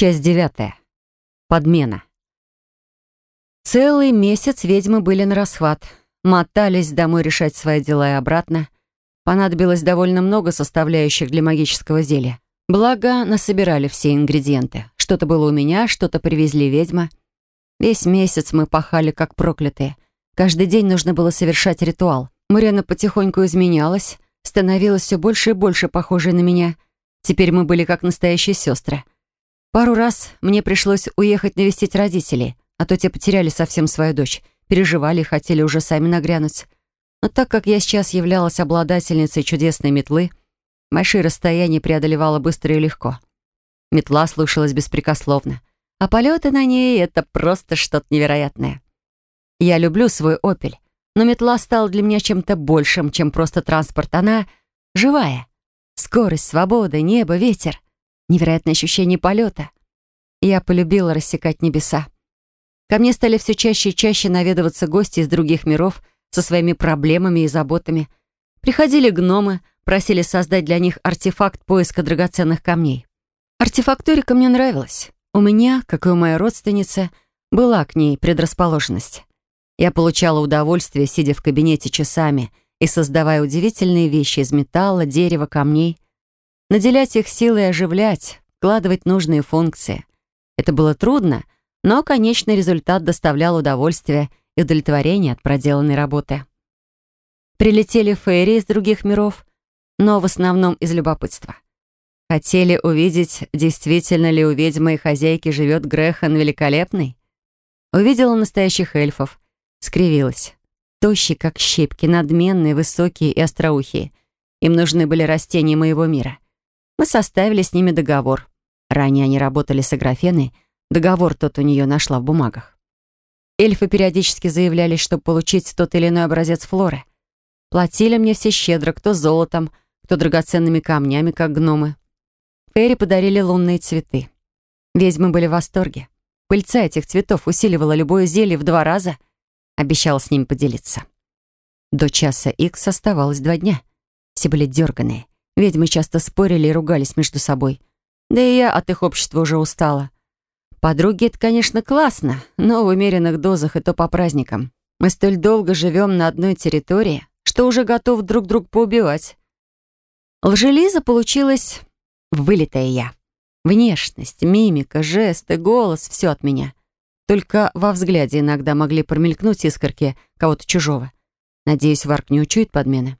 Часть девятая. Подмена. Целый месяц ведьмы были на расхват. Мотались домой решать свои дела и обратно. Понадобилось довольно много составляющих для магического зелья. Благо, насобирали все ингредиенты. Что-то было у меня, что-то привезли ведьма. Весь месяц мы пахали, как проклятые. Каждый день нужно было совершать ритуал. Мурена потихоньку изменялась, становилась все больше и больше похожей на меня. Теперь мы были как настоящие сестры. Пару раз мне пришлось уехать навестить родителей, а то те потеряли совсем свою дочь, переживали и хотели уже сами нагрянуть. Но так как я сейчас являлась обладательницей чудесной метлы, большие расстояния преодолевала быстро и легко. Метла слушалась беспрекословно, а полеты на ней — это просто что-то невероятное. Я люблю свой «Опель», но метла стала для меня чем-то большим, чем просто транспорт. Она живая. Скорость, свобода, небо, ветер — невероятное ощущение полета. Я полюбила рассекать небеса. Ко мне стали все чаще и чаще наведываться гости из других миров со своими проблемами и заботами. Приходили гномы, просили создать для них артефакт поиска драгоценных камней. Артефакторика мне нравилась. У меня, как и у моей родственницы, была к ней предрасположенность. Я получала удовольствие, сидя в кабинете часами и создавая удивительные вещи из металла, дерева, камней — наделять их силой оживлять, вкладывать нужные функции. Это было трудно, но конечный результат доставлял удовольствие и удовлетворение от проделанной работы. Прилетели фейри из других миров, но в основном из любопытства. Хотели увидеть, действительно ли у ведьмы и хозяйки живет Грехан Великолепный. Увидела настоящих эльфов, скривилась. Тощие, как щепки, надменные, высокие и остроухие. Им нужны были растения моего мира — мы составили с ними договор. Ранее они работали с Аграфеной, договор тот у нее нашла в бумагах. Эльфы периодически заявляли, чтобы получить тот или иной образец флоры. Платили мне все щедро, кто золотом, кто драгоценными камнями, как гномы. Фейри подарили лунные цветы. Ведьмы были в восторге. Пыльца этих цветов усиливала любое зелье в два раза. Обещала с ними поделиться. До часа Икс оставалось два дня. Все были дерганые. Ведьмы часто спорили и ругались между собой. Да и я от их общества уже устала. Подруги — это, конечно, классно, но в умеренных дозах и то по праздникам. Мы столь долго живем на одной территории, что уже готов друг друга поубивать. Лжелиза получилась вылитая я. Внешность, мимика, жесты, голос — все от меня. Только во взгляде иногда могли промелькнуть искорки кого-то чужого. Надеюсь, Варк не учует подмены.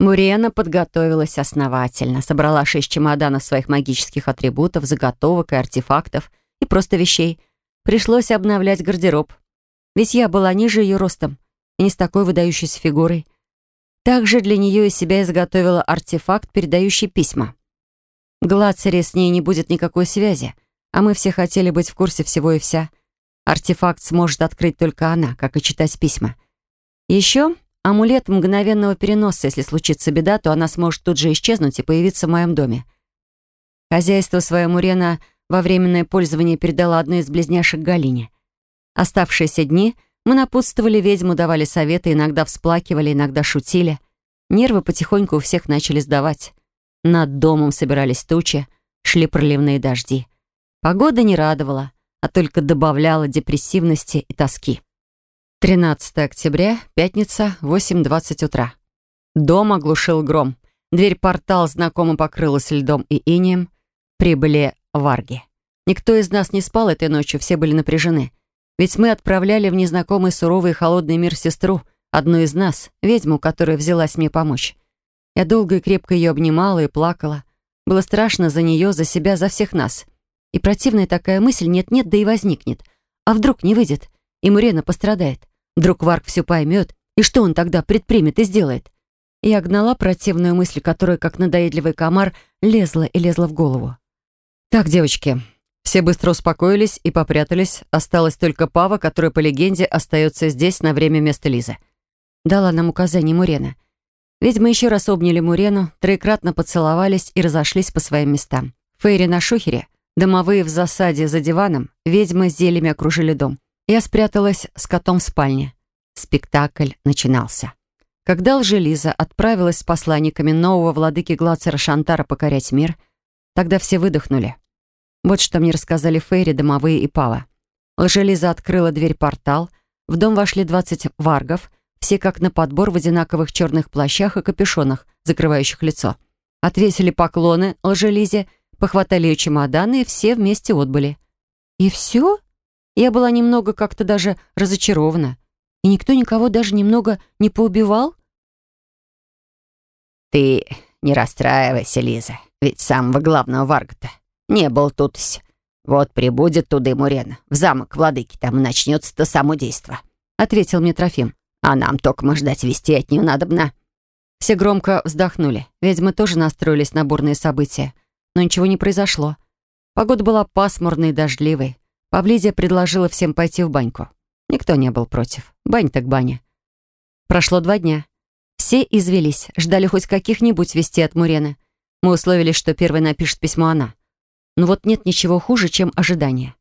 Мурена подготовилась основательно, собрала шесть чемоданов своих магических атрибутов, заготовок и артефактов, и просто вещей. Пришлось обновлять гардероб. Ведь я была ниже ее ростом и не с такой выдающейся фигурой. Также для нее и себя изготовила артефакт, передающий письма. Глацере с ней не будет никакой связи, а мы все хотели быть в курсе всего и вся. Артефакт сможет открыть только она, как и читать письма. Еще Амулет мгновенного переноса. Если случится беда, то она сможет тут же исчезнуть и появиться в моем доме. Хозяйство свое Мурена во временное пользование передала одной из близняшек Галине. Оставшиеся дни мы напутствовали ведьму, давали советы, иногда всплакивали, иногда шутили. Нервы потихоньку у всех начали сдавать. Над домом собирались тучи, шли проливные дожди. Погода не радовала, а только добавляла депрессивности и тоски. 13 октября, пятница, 8.20 утра. Дом оглушил гром. Дверь-портал знакомо покрылась льдом и инием. Прибыли варги. Никто из нас не спал этой ночью, все были напряжены. Ведь мы отправляли в незнакомый суровый и холодный мир сестру, одну из нас, ведьму, которая взялась мне помочь. Я долго и крепко ее обнимала и плакала. Было страшно за нее, за себя, за всех нас. И противная такая мысль нет-нет, да и возникнет. А вдруг не выйдет, и Мурена пострадает? Вдруг Варк все поймет, и что он тогда предпримет и сделает? Я гнала противную мысль, которая, как надоедливый комар, лезла и лезла в голову. «Так, девочки, все быстро успокоились и попрятались. Осталась только Пава, которая, по легенде, остается здесь на время вместо Лизы. Дала нам указание Мурена. Ведьмы еще раз обняли Мурену, троекратно поцеловались и разошлись по своим местам. Фейри на шухере, домовые в засаде за диваном, ведьмы с зельями окружили дом. Я спряталась с котом в спальне. Спектакль начинался. Когда лжелиза отправилась с посланниками нового владыки Глацера Шантара покорять мир, тогда все выдохнули. Вот что мне рассказали Фейри, домовые и Пава. Лжелиза открыла дверь-портал, в дом вошли 20 варгов, все как на подбор в одинаковых черных плащах и капюшонах, закрывающих лицо. Отвесили поклоны лжелизе, похватали ее чемоданы и все вместе отбыли. И все? Я была немного как-то даже разочарована. И никто никого даже немного не поубивал? «Ты не расстраивайся, Лиза, ведь самого главного варга-то не был тут. Вот прибудет туда и Мурена, в замок владыки, там и начнется то само действо», — ответил мне Трофим. «А нам только мы ждать вести от нее надобно». Все громко вздохнули. Ведьмы тоже настроились на бурные события. Но ничего не произошло. Погода была пасмурной и дождливой. Павлидия предложила всем пойти в баньку. Никто не был против. Бань так баня. Прошло два дня. Все извелись, ждали хоть каких-нибудь вестей от Мурены. Мы условились, что первой напишет письмо она. Но вот нет ничего хуже, чем ожидание.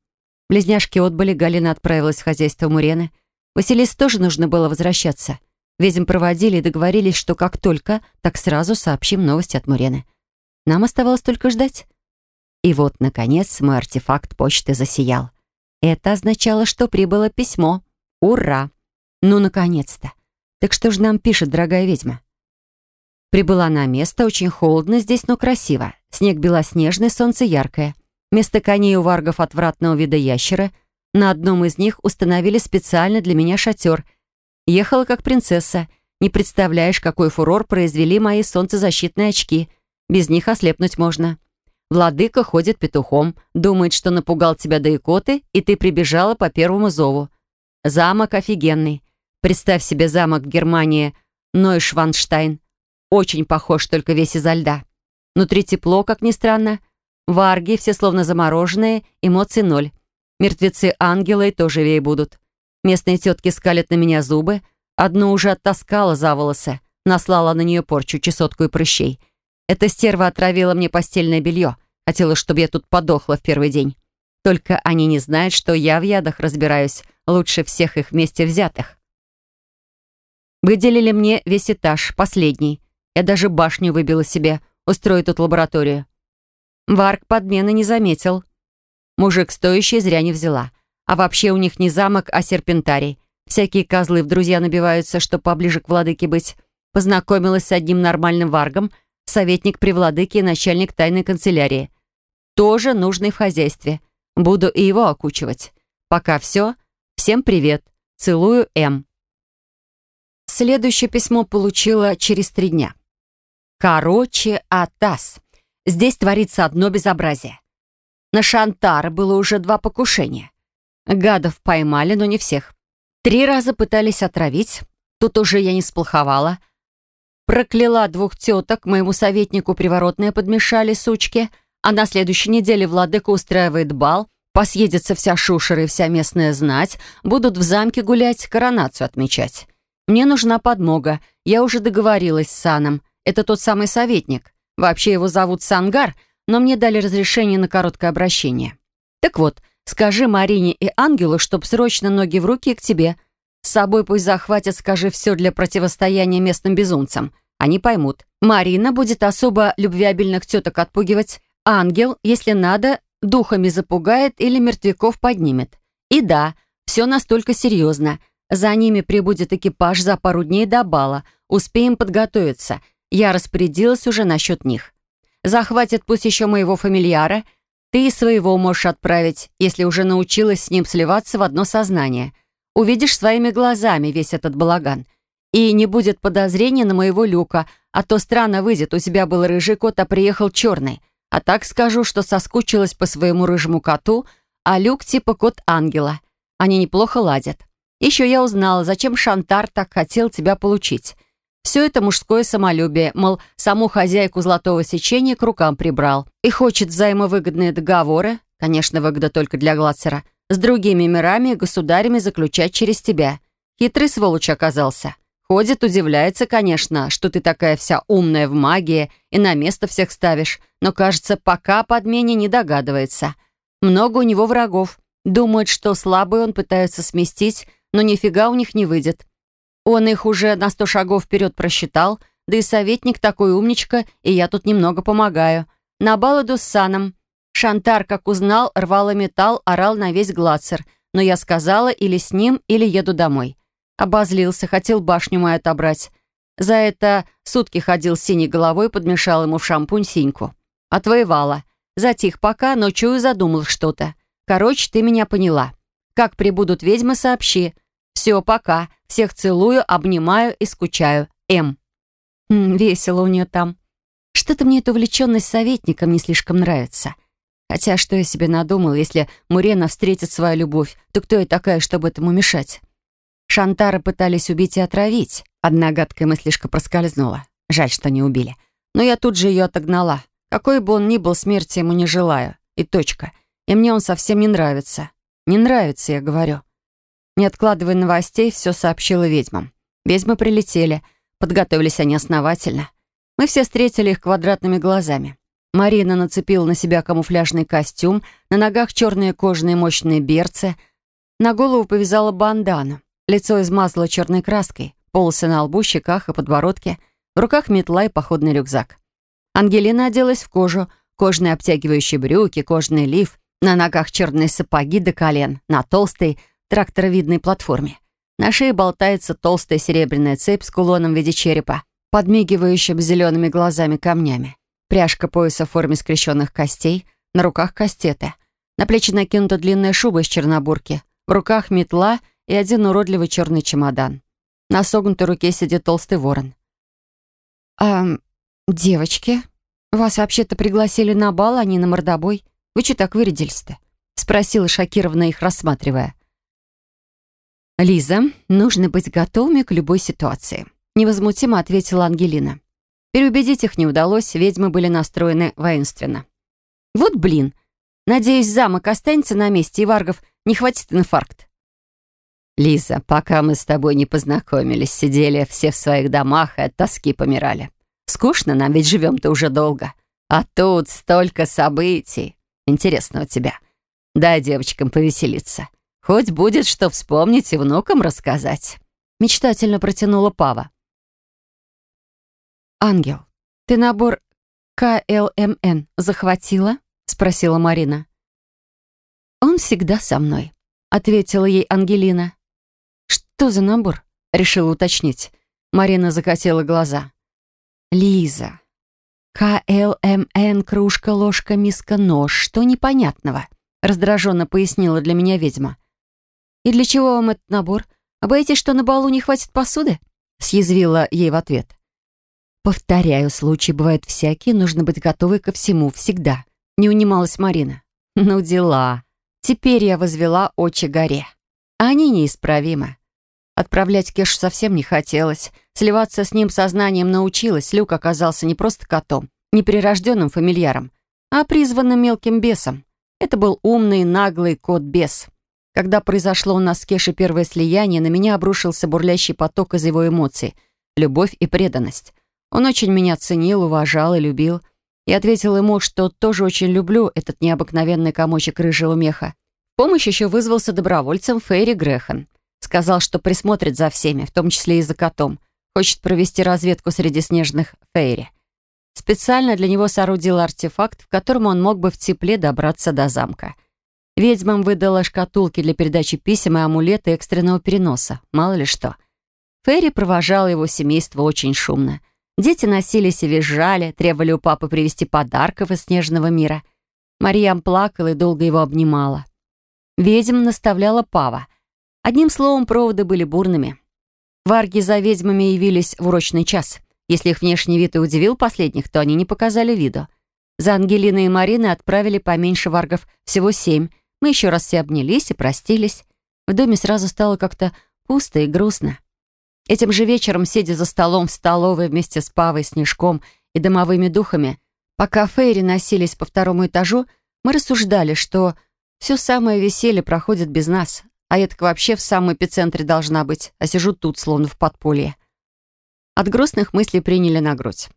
Близняшки отбыли, Галина отправилась в хозяйство Мурены. Василис тоже нужно было возвращаться. Ведьм проводили и договорились, что как только, так сразу сообщим новости от Мурены. Нам оставалось только ждать. И вот, наконец, мой артефакт почты засиял. Это означало, что прибыло письмо. Ура! Ну, наконец-то! Так что же нам пишет, дорогая ведьма? Прибыла на место, очень холодно здесь, но красиво. Снег белоснежный, солнце яркое. Вместо коней у варгов отвратного вида ящера на одном из них установили специально для меня шатер — Ехала как принцесса. Не представляешь, какой фурор произвели мои солнцезащитные очки. Без них ослепнуть можно. Владыка ходит петухом, думает, что напугал тебя до икоты, и ты прибежала по первому зову. Замок офигенный. Представь себе замок в Германии Нойшванштайн. Очень похож, только весь изо льда. Внутри тепло, как ни странно. Варги все словно замороженные, эмоций ноль. Мертвецы-ангелы тоже вей будут. Местные тетки скалят на меня зубы. Одну уже оттаскала за волосы, наслала на нее порчу, чесотку и прыщей. Эта стерва отравила мне постельное белье. Хотела, чтобы я тут подохла в первый день. Только они не знают, что я в ядах разбираюсь лучше всех их вместе взятых. Выделили мне весь этаж, последний. Я даже башню выбила себе, устрою тут лабораторию. Варк подмены не заметил. Мужик стоящий зря не взяла. А вообще у них не замок, а серпентарий. Всякие козлы в друзья набиваются, чтобы поближе к владыке быть. Познакомилась с одним нормальным варгом, советник при владыке и начальник тайной канцелярии. Тоже нужный в хозяйстве. Буду и его окучивать. Пока все. Всем привет. Целую, М. Следующее письмо получила через три дня. Короче, Атас. Здесь творится одно безобразие. На Шантара было уже два покушения. Гадов поймали, но не всех. Три раза пытались отравить. Тут уже я не сплоховала. Прокляла двух теток, моему советнику приворотное подмешали, сучки. А на следующей неделе владыка устраивает бал. Посъедется вся шушера и вся местная знать. Будут в замке гулять, коронацию отмечать. Мне нужна подмога. Я уже договорилась с Саном. Это тот самый советник. Вообще его зовут Сангар, но мне дали разрешение на короткое обращение. Так вот, Скажи Марине и Ангелу, чтоб срочно ноги в руки к тебе. С собой пусть захватят, скажи все для противостояния местным безумцам. Они поймут. Марина будет особо любвеобильных теток отпугивать. Ангел, если надо, духами запугает или мертвяков поднимет. И да, все настолько серьезно. За ними прибудет экипаж за пару дней до бала. Успеем подготовиться. Я распорядилась уже насчет них. Захватят пусть еще моего фамильяра — ты своего можешь отправить, если уже научилась с ним сливаться в одно сознание. Увидишь своими глазами весь этот балаган. И не будет подозрения на моего Люка, а то странно выйдет, у тебя был рыжий кот, а приехал черный. А так скажу, что соскучилась по своему рыжему коту, а Люк типа кот ангела. Они неплохо ладят. Еще я узнала, зачем Шантар так хотел тебя получить. Все это мужское самолюбие, мол, саму хозяйку золотого сечения к рукам прибрал и хочет взаимовыгодные договоры, конечно, выгода только для Глацера, с другими мирами и государями заключать через тебя. Хитрый сволочь оказался. Ходит, удивляется, конечно, что ты такая вся умная в магии и на место всех ставишь, но, кажется, пока подмене не догадывается. Много у него врагов. Думают, что слабый он пытаются сместить, но нифига у них не выйдет. Он их уже на сто шагов вперед просчитал, да и советник такой умничка, и я тут немного помогаю. На бал иду с Саном. Шантар, как узнал, рвал и металл, орал на весь Глацер, но я сказала или с ним, или еду домой. Обозлился, хотел башню мою отобрать. За это сутки ходил с синей головой, подмешал ему в шампунь синьку. Отвоевала. Затих пока, но чую, задумал что-то. Короче, ты меня поняла. Как прибудут ведьмы, сообщи. Все, пока. Всех целую, обнимаю и скучаю. М. М, весело у нее там. Что-то мне эта увлеченность советником не слишком нравится. Хотя что я себе надумал, если Мурена встретит свою любовь, то кто я такая, чтобы этому мешать? Шантара пытались убить и отравить. Одна гадкая мыслишка проскользнула. Жаль, что не убили. Но я тут же ее отогнала. Какой бы он ни был, смерти ему не желаю. И точка. И мне он совсем не нравится. Не нравится, я говорю. Не откладывая новостей, все сообщила ведьмам. Ведьмы прилетели. Подготовились они основательно. Мы все встретили их квадратными глазами. Марина нацепила на себя камуфляжный костюм, на ногах черные кожаные мощные берцы, на голову повязала бандану, лицо измазала черной краской, полосы на лбу, щеках и подбородке, в руках метла и походный рюкзак. Ангелина оделась в кожу, кожаные обтягивающие брюки, кожаный лиф, на ногах черные сапоги до колен, на толстой тракторовидной платформе. На шее болтается толстая серебряная цепь с кулоном в виде черепа, подмигивающим зелеными глазами камнями. Пряжка пояса в форме скрещенных костей, на руках кастеты. На плечи накинута длинная шуба из чернобурки, в руках метла и один уродливый черный чемодан. На согнутой руке сидит толстый ворон. «А, девочки, вас вообще-то пригласили на бал, а не на мордобой. Вы что так вырядились-то?» спросила шокированно их рассматривая. «Лиза, нужно быть готовыми к любой ситуации», невозмутимо ответила Ангелина. Переубедить их не удалось, ведьмы были настроены воинственно. «Вот блин! Надеюсь, замок останется на месте, и Варгов не хватит инфаркт». «Лиза, пока мы с тобой не познакомились, сидели все в своих домах и от тоски помирали. Скучно нам, ведь живем-то уже долго. А тут столько событий. Интересно у тебя. Дай девочкам повеселиться. Хоть будет что вспомнить и внукам рассказать». Мечтательно протянула Пава. «Ангел, ты набор КЛМН захватила?» — спросила Марина. «Он всегда со мной», — ответила ей Ангелина. «Что за набор?» — решила уточнить. Марина закатила глаза. «Лиза, КЛМН, кружка, ложка, миска, нож. Что непонятного?» — раздраженно пояснила для меня ведьма. «И для чего вам этот набор? Боитесь, что на балу не хватит посуды?» — съязвила ей в ответ. Повторяю, случаи бывают всякие, нужно быть готовой ко всему, всегда. Не унималась Марина. Ну, дела. Теперь я возвела очи горе. Они неисправимы. Отправлять Кешу совсем не хотелось. Сливаться с ним сознанием научилась. Люк оказался не просто котом, не прирожденным фамильяром, а призванным мелким бесом. Это был умный, наглый кот-бес. Когда произошло у нас с Кешей первое слияние, на меня обрушился бурлящий поток из его эмоций. Любовь и преданность. Он очень меня ценил, уважал и любил. Я ответил ему, что тоже очень люблю этот необыкновенный комочек рыжего меха. Помощь еще вызвался добровольцем Фейри Грехан. Сказал, что присмотрит за всеми, в том числе и за котом. Хочет провести разведку среди снежных Фейри. Специально для него соорудил артефакт, в котором он мог бы в тепле добраться до замка. Ведьмам выдала шкатулки для передачи писем и амулеты экстренного переноса. Мало ли что. Фейри провожал его семейство очень шумно. Дети носились и визжали, требовали у папы привезти подарков из снежного мира. Марьям плакала и долго его обнимала. Ведьм наставляла Пава. Одним словом, проводы были бурными. Варги за ведьмами явились в урочный час. Если их внешний вид и удивил последних, то они не показали виду. За Ангелиной и Мариной отправили поменьше варгов, всего семь. Мы еще раз все обнялись и простились. В доме сразу стало как-то пусто и грустно. Этим же вечером, сидя за столом в столовой вместе с Павой, Снежком и домовыми духами, пока Фейри носились по второму этажу, мы рассуждали, что все самое веселье проходит без нас, а я так вообще в самом эпицентре должна быть, а сижу тут, словно в подполье. От грустных мыслей приняли на грудь.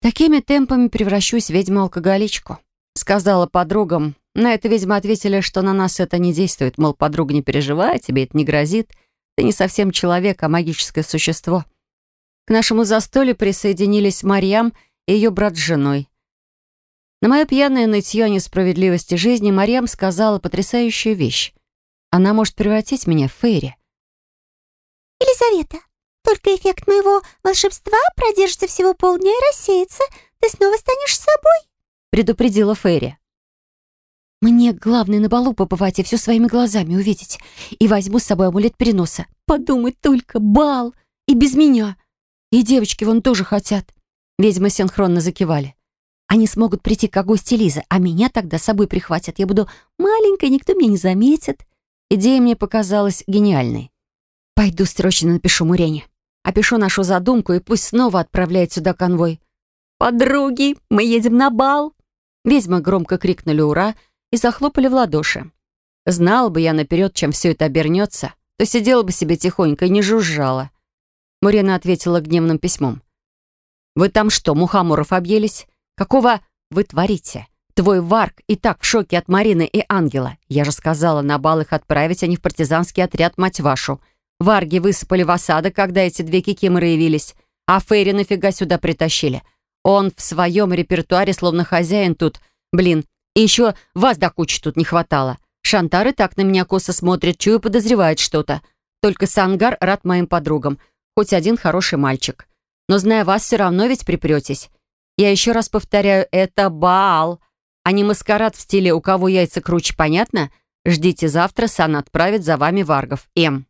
«Такими темпами превращусь в ведьму-алкоголичку», — сказала подругам. На это ведьма ответили, что на нас это не действует, мол, подруга, не переживай, тебе это не грозит — ты не совсем человек, а магическое существо. К нашему застолью присоединились Марьям и ее брат с женой. На мое пьяное нытье о несправедливости жизни Марьям сказала потрясающую вещь. Она может превратить меня в Фейри. «Елизавета, только эффект моего волшебства продержится всего полдня и рассеется. Ты снова станешь собой», — предупредила Фейри. «Мне главное на балу побывать и все своими глазами увидеть. И возьму с собой амулет переноса. Подумать только, бал! И без меня. И девочки вон тоже хотят». Ведьмы синхронно закивали. Они смогут прийти к гости Лизы, а меня тогда с собой прихватят. Я буду маленькой, никто меня не заметит. Идея мне показалась гениальной. Пойду срочно напишу Мурене. Опишу нашу задумку и пусть снова отправляет сюда конвой. «Подруги, мы едем на бал!» Ведьмы громко крикнули «Ура!» И захлопали в ладоши. Знал бы я наперед, чем все это обернется, то сидела бы себе тихонько и не жужжала. Мурена ответила гневным письмом. «Вы там что, мухоморов объелись? Какого вы творите? Твой Варк и так в шоке от Марины и Ангела. Я же сказала, на бал их отправить, а не в партизанский отряд, мать вашу. Варги высыпали в осадок, когда эти две кикиморы явились. А Фейри нафига сюда притащили? Он в своем репертуаре словно хозяин тут. Блин, и еще вас до кучи тут не хватало. Шантар и так на меня косо смотрит, чую, подозревает что-то. Только Сангар рад моим подругам. Хоть один хороший мальчик. Но зная вас, все равно ведь припретесь. Я еще раз повторяю, это бал, а не маскарад в стиле «у кого яйца круче», понятно? Ждите завтра, Сан отправит за вами варгов. М.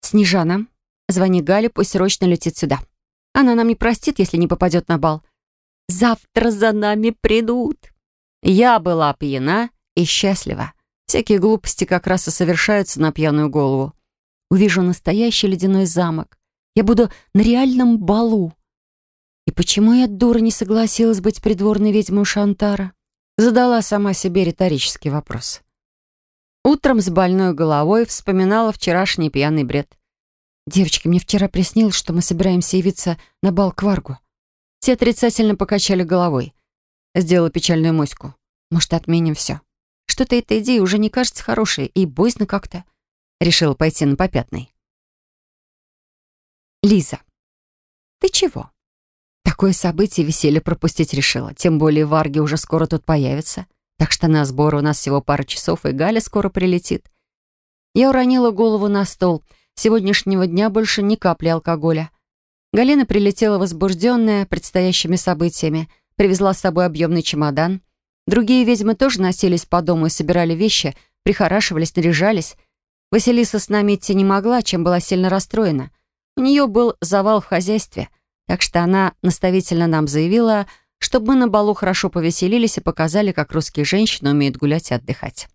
«Снежана, звони Гале, пусть срочно летит сюда. Она нам не простит, если не попадет на бал. Завтра за нами придут». Я была пьяна и счастлива. Всякие глупости как раз и совершаются на пьяную голову. Увижу настоящий ледяной замок. Я буду на реальном балу. И почему я, дура, не согласилась быть придворной ведьмой Шантара? Задала сама себе риторический вопрос. Утром с больной головой вспоминала вчерашний пьяный бред. «Девочки, мне вчера приснилось, что мы собираемся явиться на бал к Варгу». Все отрицательно покачали головой. Сделала печальную моську. «Может, отменим все? Что-то эта идея уже не кажется хорошей, и боязно как-то». Решила пойти на попятный. «Лиза, ты чего?» Такое событие веселье пропустить решила. Тем более Варги уже скоро тут появятся. Так что на сбор у нас всего пара часов, и Галя скоро прилетит. Я уронила голову на стол. Сегодняшнего дня больше ни капли алкоголя. Галина прилетела возбужденная предстоящими событиями, привезла с собой объемный чемодан. Другие ведьмы тоже носились по дому и собирали вещи, прихорашивались, наряжались. Василиса с нами идти не могла, чем была сильно расстроена. У нее был завал в хозяйстве, так что она наставительно нам заявила, чтобы мы на балу хорошо повеселились и показали, как русские женщины умеют гулять и отдыхать.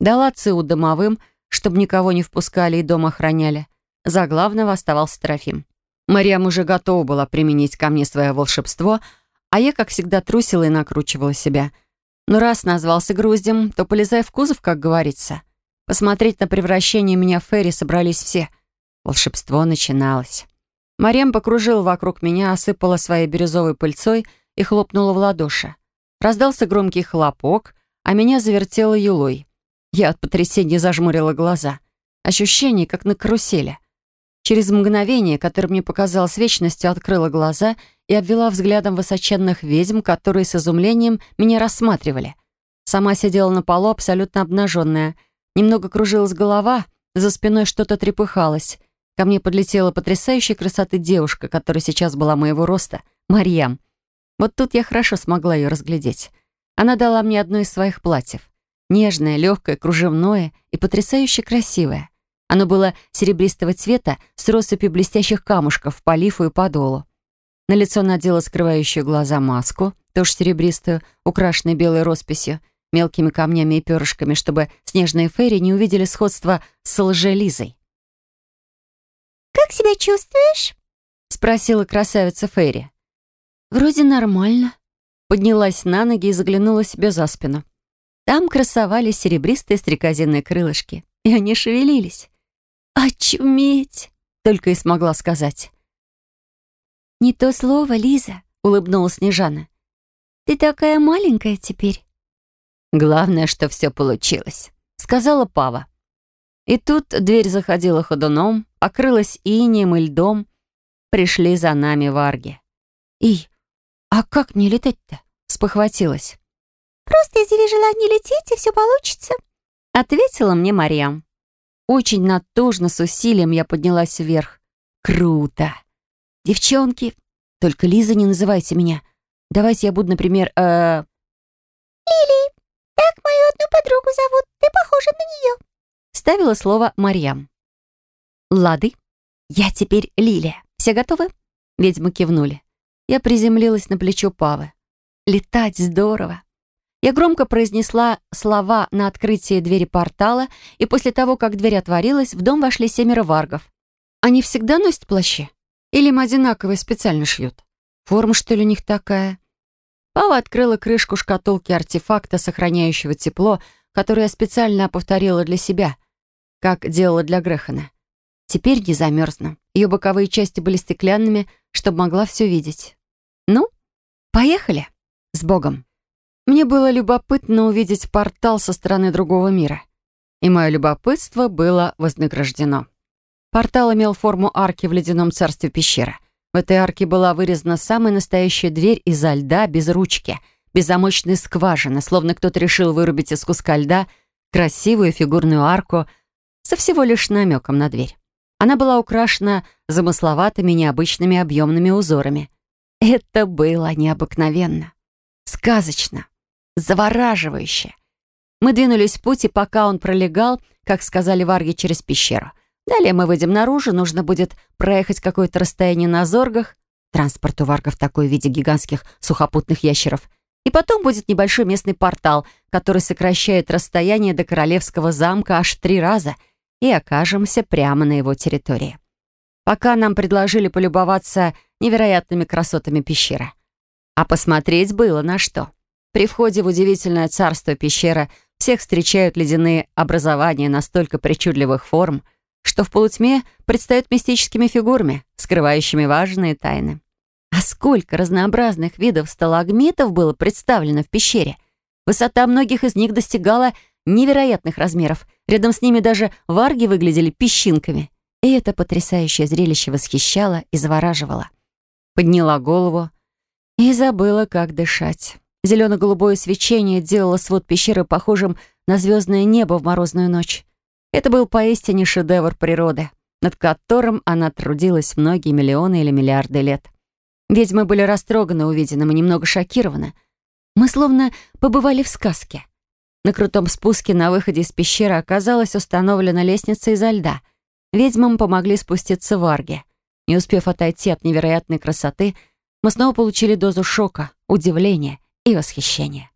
Дала ЦИУ домовым, чтобы никого не впускали и дом охраняли. За главного оставался Трофим. Мариам уже готова была применить ко мне свое волшебство, а я, как всегда, трусила и накручивала себя. Но раз назвался груздем, то полезай в кузов, как говорится. Посмотреть на превращение меня в Ферри собрались все. Волшебство начиналось. Мариам покружила вокруг меня, осыпала своей бирюзовой пыльцой — и хлопнула в ладоши. Раздался громкий хлопок, а меня завертело юлой. Я от потрясения зажмурила глаза. Ощущение, как на карусели. Через мгновение, которое мне показалось вечностью, открыла глаза и обвела взглядом высоченных ведьм, которые с изумлением меня рассматривали. Сама сидела на полу, абсолютно обнаженная. Немного кружилась голова, за спиной что-то трепыхалось. Ко мне подлетела потрясающей красоты девушка, которая сейчас была моего роста, Марьям. Вот тут я хорошо смогла ее разглядеть. Она дала мне одно из своих платьев. Нежное, легкое, кружевное и потрясающе красивое. Оно было серебристого цвета с россыпью блестящих камушков по лифу и подолу. На лицо надела скрывающую глаза маску, тоже серебристую, украшенную белой росписью, мелкими камнями и перышками, чтобы снежные фейри не увидели сходства с лжелизой. «Как себя чувствуешь?» — спросила красавица Фейри. «Вроде нормально». Поднялась на ноги и заглянула себе за спину. Там красовались серебристые стрекозиные крылышки, и они шевелились. «Очуметь!» — только и смогла сказать. «Не то слово, Лиза», — улыбнулась Снежана. «Ты такая маленькая теперь». «Главное, что все получилось», — сказала Пава. И тут дверь заходила ходуном, покрылась инеем и льдом. Пришли за нами варги. «Эй, «А как мне летать-то?» — спохватилась. «Просто изъяви желание лететь, и все получится», — ответила мне Марьям. Очень натужно, с усилием я поднялась вверх. Круто! Девчонки, только Лиза не называйте меня. Давайте я буду, например, э... Лили, так мою одну подругу зовут, ты похожа на нее. Ставила слово Марьям. Лады, я теперь Лилия. Все готовы? Ведьмы кивнули. Я приземлилась на плечо Павы. Летать здорово. Я громко произнесла слова на открытие двери портала, и после того, как дверь отворилась, в дом вошли семеро варгов. Они всегда носят плащи? Или им одинаковые специально шьют? Форма, что ли, у них такая? Пава открыла крышку шкатулки артефакта, сохраняющего тепло, которое я специально повторила для себя, как делала для Грехана. Теперь не замерзну. Ее боковые части были стеклянными, чтобы могла все видеть. Ну, поехали. С Богом. Мне было любопытно увидеть портал со стороны другого мира. И мое любопытство было вознаграждено. Портал имел форму арки в ледяном царстве пещера. В этой арке была вырезана самая настоящая дверь изо льда без ручки, без замочной скважины, словно кто-то решил вырубить из куска льда красивую фигурную арку со всего лишь намеком на дверь. Она была украшена замысловатыми необычными объемными узорами. Это было необыкновенно, сказочно завораживающе. Мы двинулись в путь, и пока он пролегал, как сказали варги, через пещеру. Далее мы выйдем наружу, нужно будет проехать какое-то расстояние на зоргах. Транспорт у варгов такой в виде гигантских сухопутных ящеров. И потом будет небольшой местный портал, который сокращает расстояние до королевского замка аж три раза, и окажемся прямо на его территории. Пока нам предложили полюбоваться невероятными красотами пещеры. А посмотреть было на что. При входе в удивительное царство пещера всех встречают ледяные образования настолько причудливых форм, что в полутьме предстают мистическими фигурами, скрывающими важные тайны. А сколько разнообразных видов сталагмитов было представлено в пещере. Высота многих из них достигала невероятных размеров. Рядом с ними даже варги выглядели песчинками. И это потрясающее зрелище восхищало и завораживало. Подняла голову и забыла, как дышать. Зелено-голубое свечение делало свод пещеры похожим на звездное небо в морозную ночь. Это был поистине шедевр природы, над которым она трудилась многие миллионы или миллиарды лет. Ведьмы были растроганы увиденным и немного шокированы. Мы словно побывали в сказке. На крутом спуске на выходе из пещеры оказалась установлена лестница изо льда. Ведьмам помогли спуститься в арге. Не успев отойти от невероятной красоты, мы снова получили дозу шока, удивления и восхищение.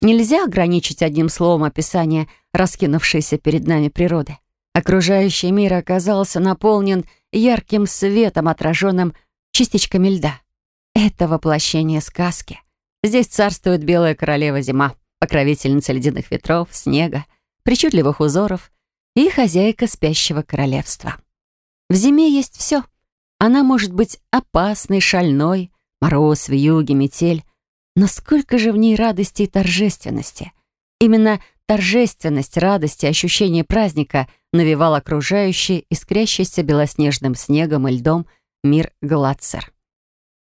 Нельзя ограничить одним словом описание раскинувшейся перед нами природы. Окружающий мир оказался наполнен ярким светом, отраженным частичками льда. Это воплощение сказки. Здесь царствует белая королева зима, покровительница ледяных ветров, снега, причудливых узоров и хозяйка спящего королевства. В зиме есть все. Она может быть опасной, шальной, мороз, вьюги, метель, Насколько же в ней радости и торжественности? Именно торжественность, радость и ощущение праздника навевал окружающий, искрящийся белоснежным снегом и льдом мир Глацер.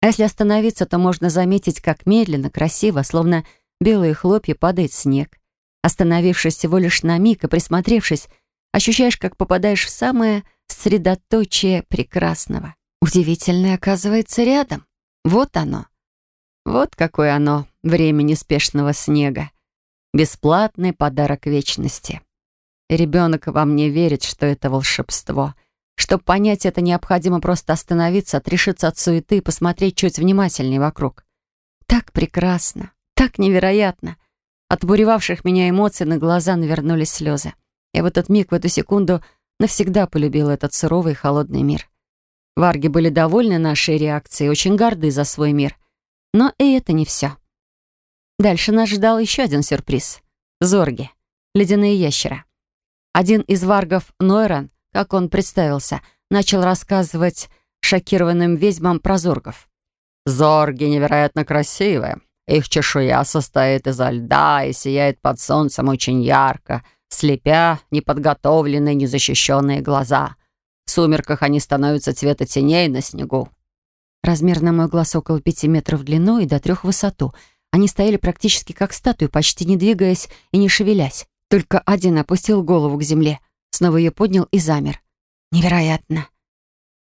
А если остановиться, то можно заметить, как медленно, красиво, словно белые хлопья, падает снег. Остановившись всего лишь на миг и присмотревшись, ощущаешь, как попадаешь в самое средоточие прекрасного. Удивительное оказывается рядом. Вот оно — вот какое оно, время неспешного снега. Бесплатный подарок вечности. ребенок во мне верит, что это волшебство. Чтобы понять это, необходимо просто остановиться, отрешиться от суеты и посмотреть чуть внимательнее вокруг. Так прекрасно, так невероятно. От буревавших меня эмоций на глаза навернулись слезы. Я в этот миг, в эту секунду навсегда полюбила этот суровый и холодный мир. Варги были довольны нашей реакцией, очень горды за свой мир — но и это не все. Дальше нас ждал еще один сюрприз. Зорги, ледяные ящеры. Один из варгов, Нойран, как он представился, начал рассказывать шокированным ведьмам про зоргов. «Зорги невероятно красивые. Их чешуя состоит изо льда и сияет под солнцем очень ярко, слепя неподготовленные, незащищенные глаза. В сумерках они становятся цвета теней на снегу. Размер на мой глаз около пяти метров в длину и до трех в высоту. Они стояли практически как статуи, почти не двигаясь и не шевелясь. Только один опустил голову к земле, снова ее поднял и замер. Невероятно.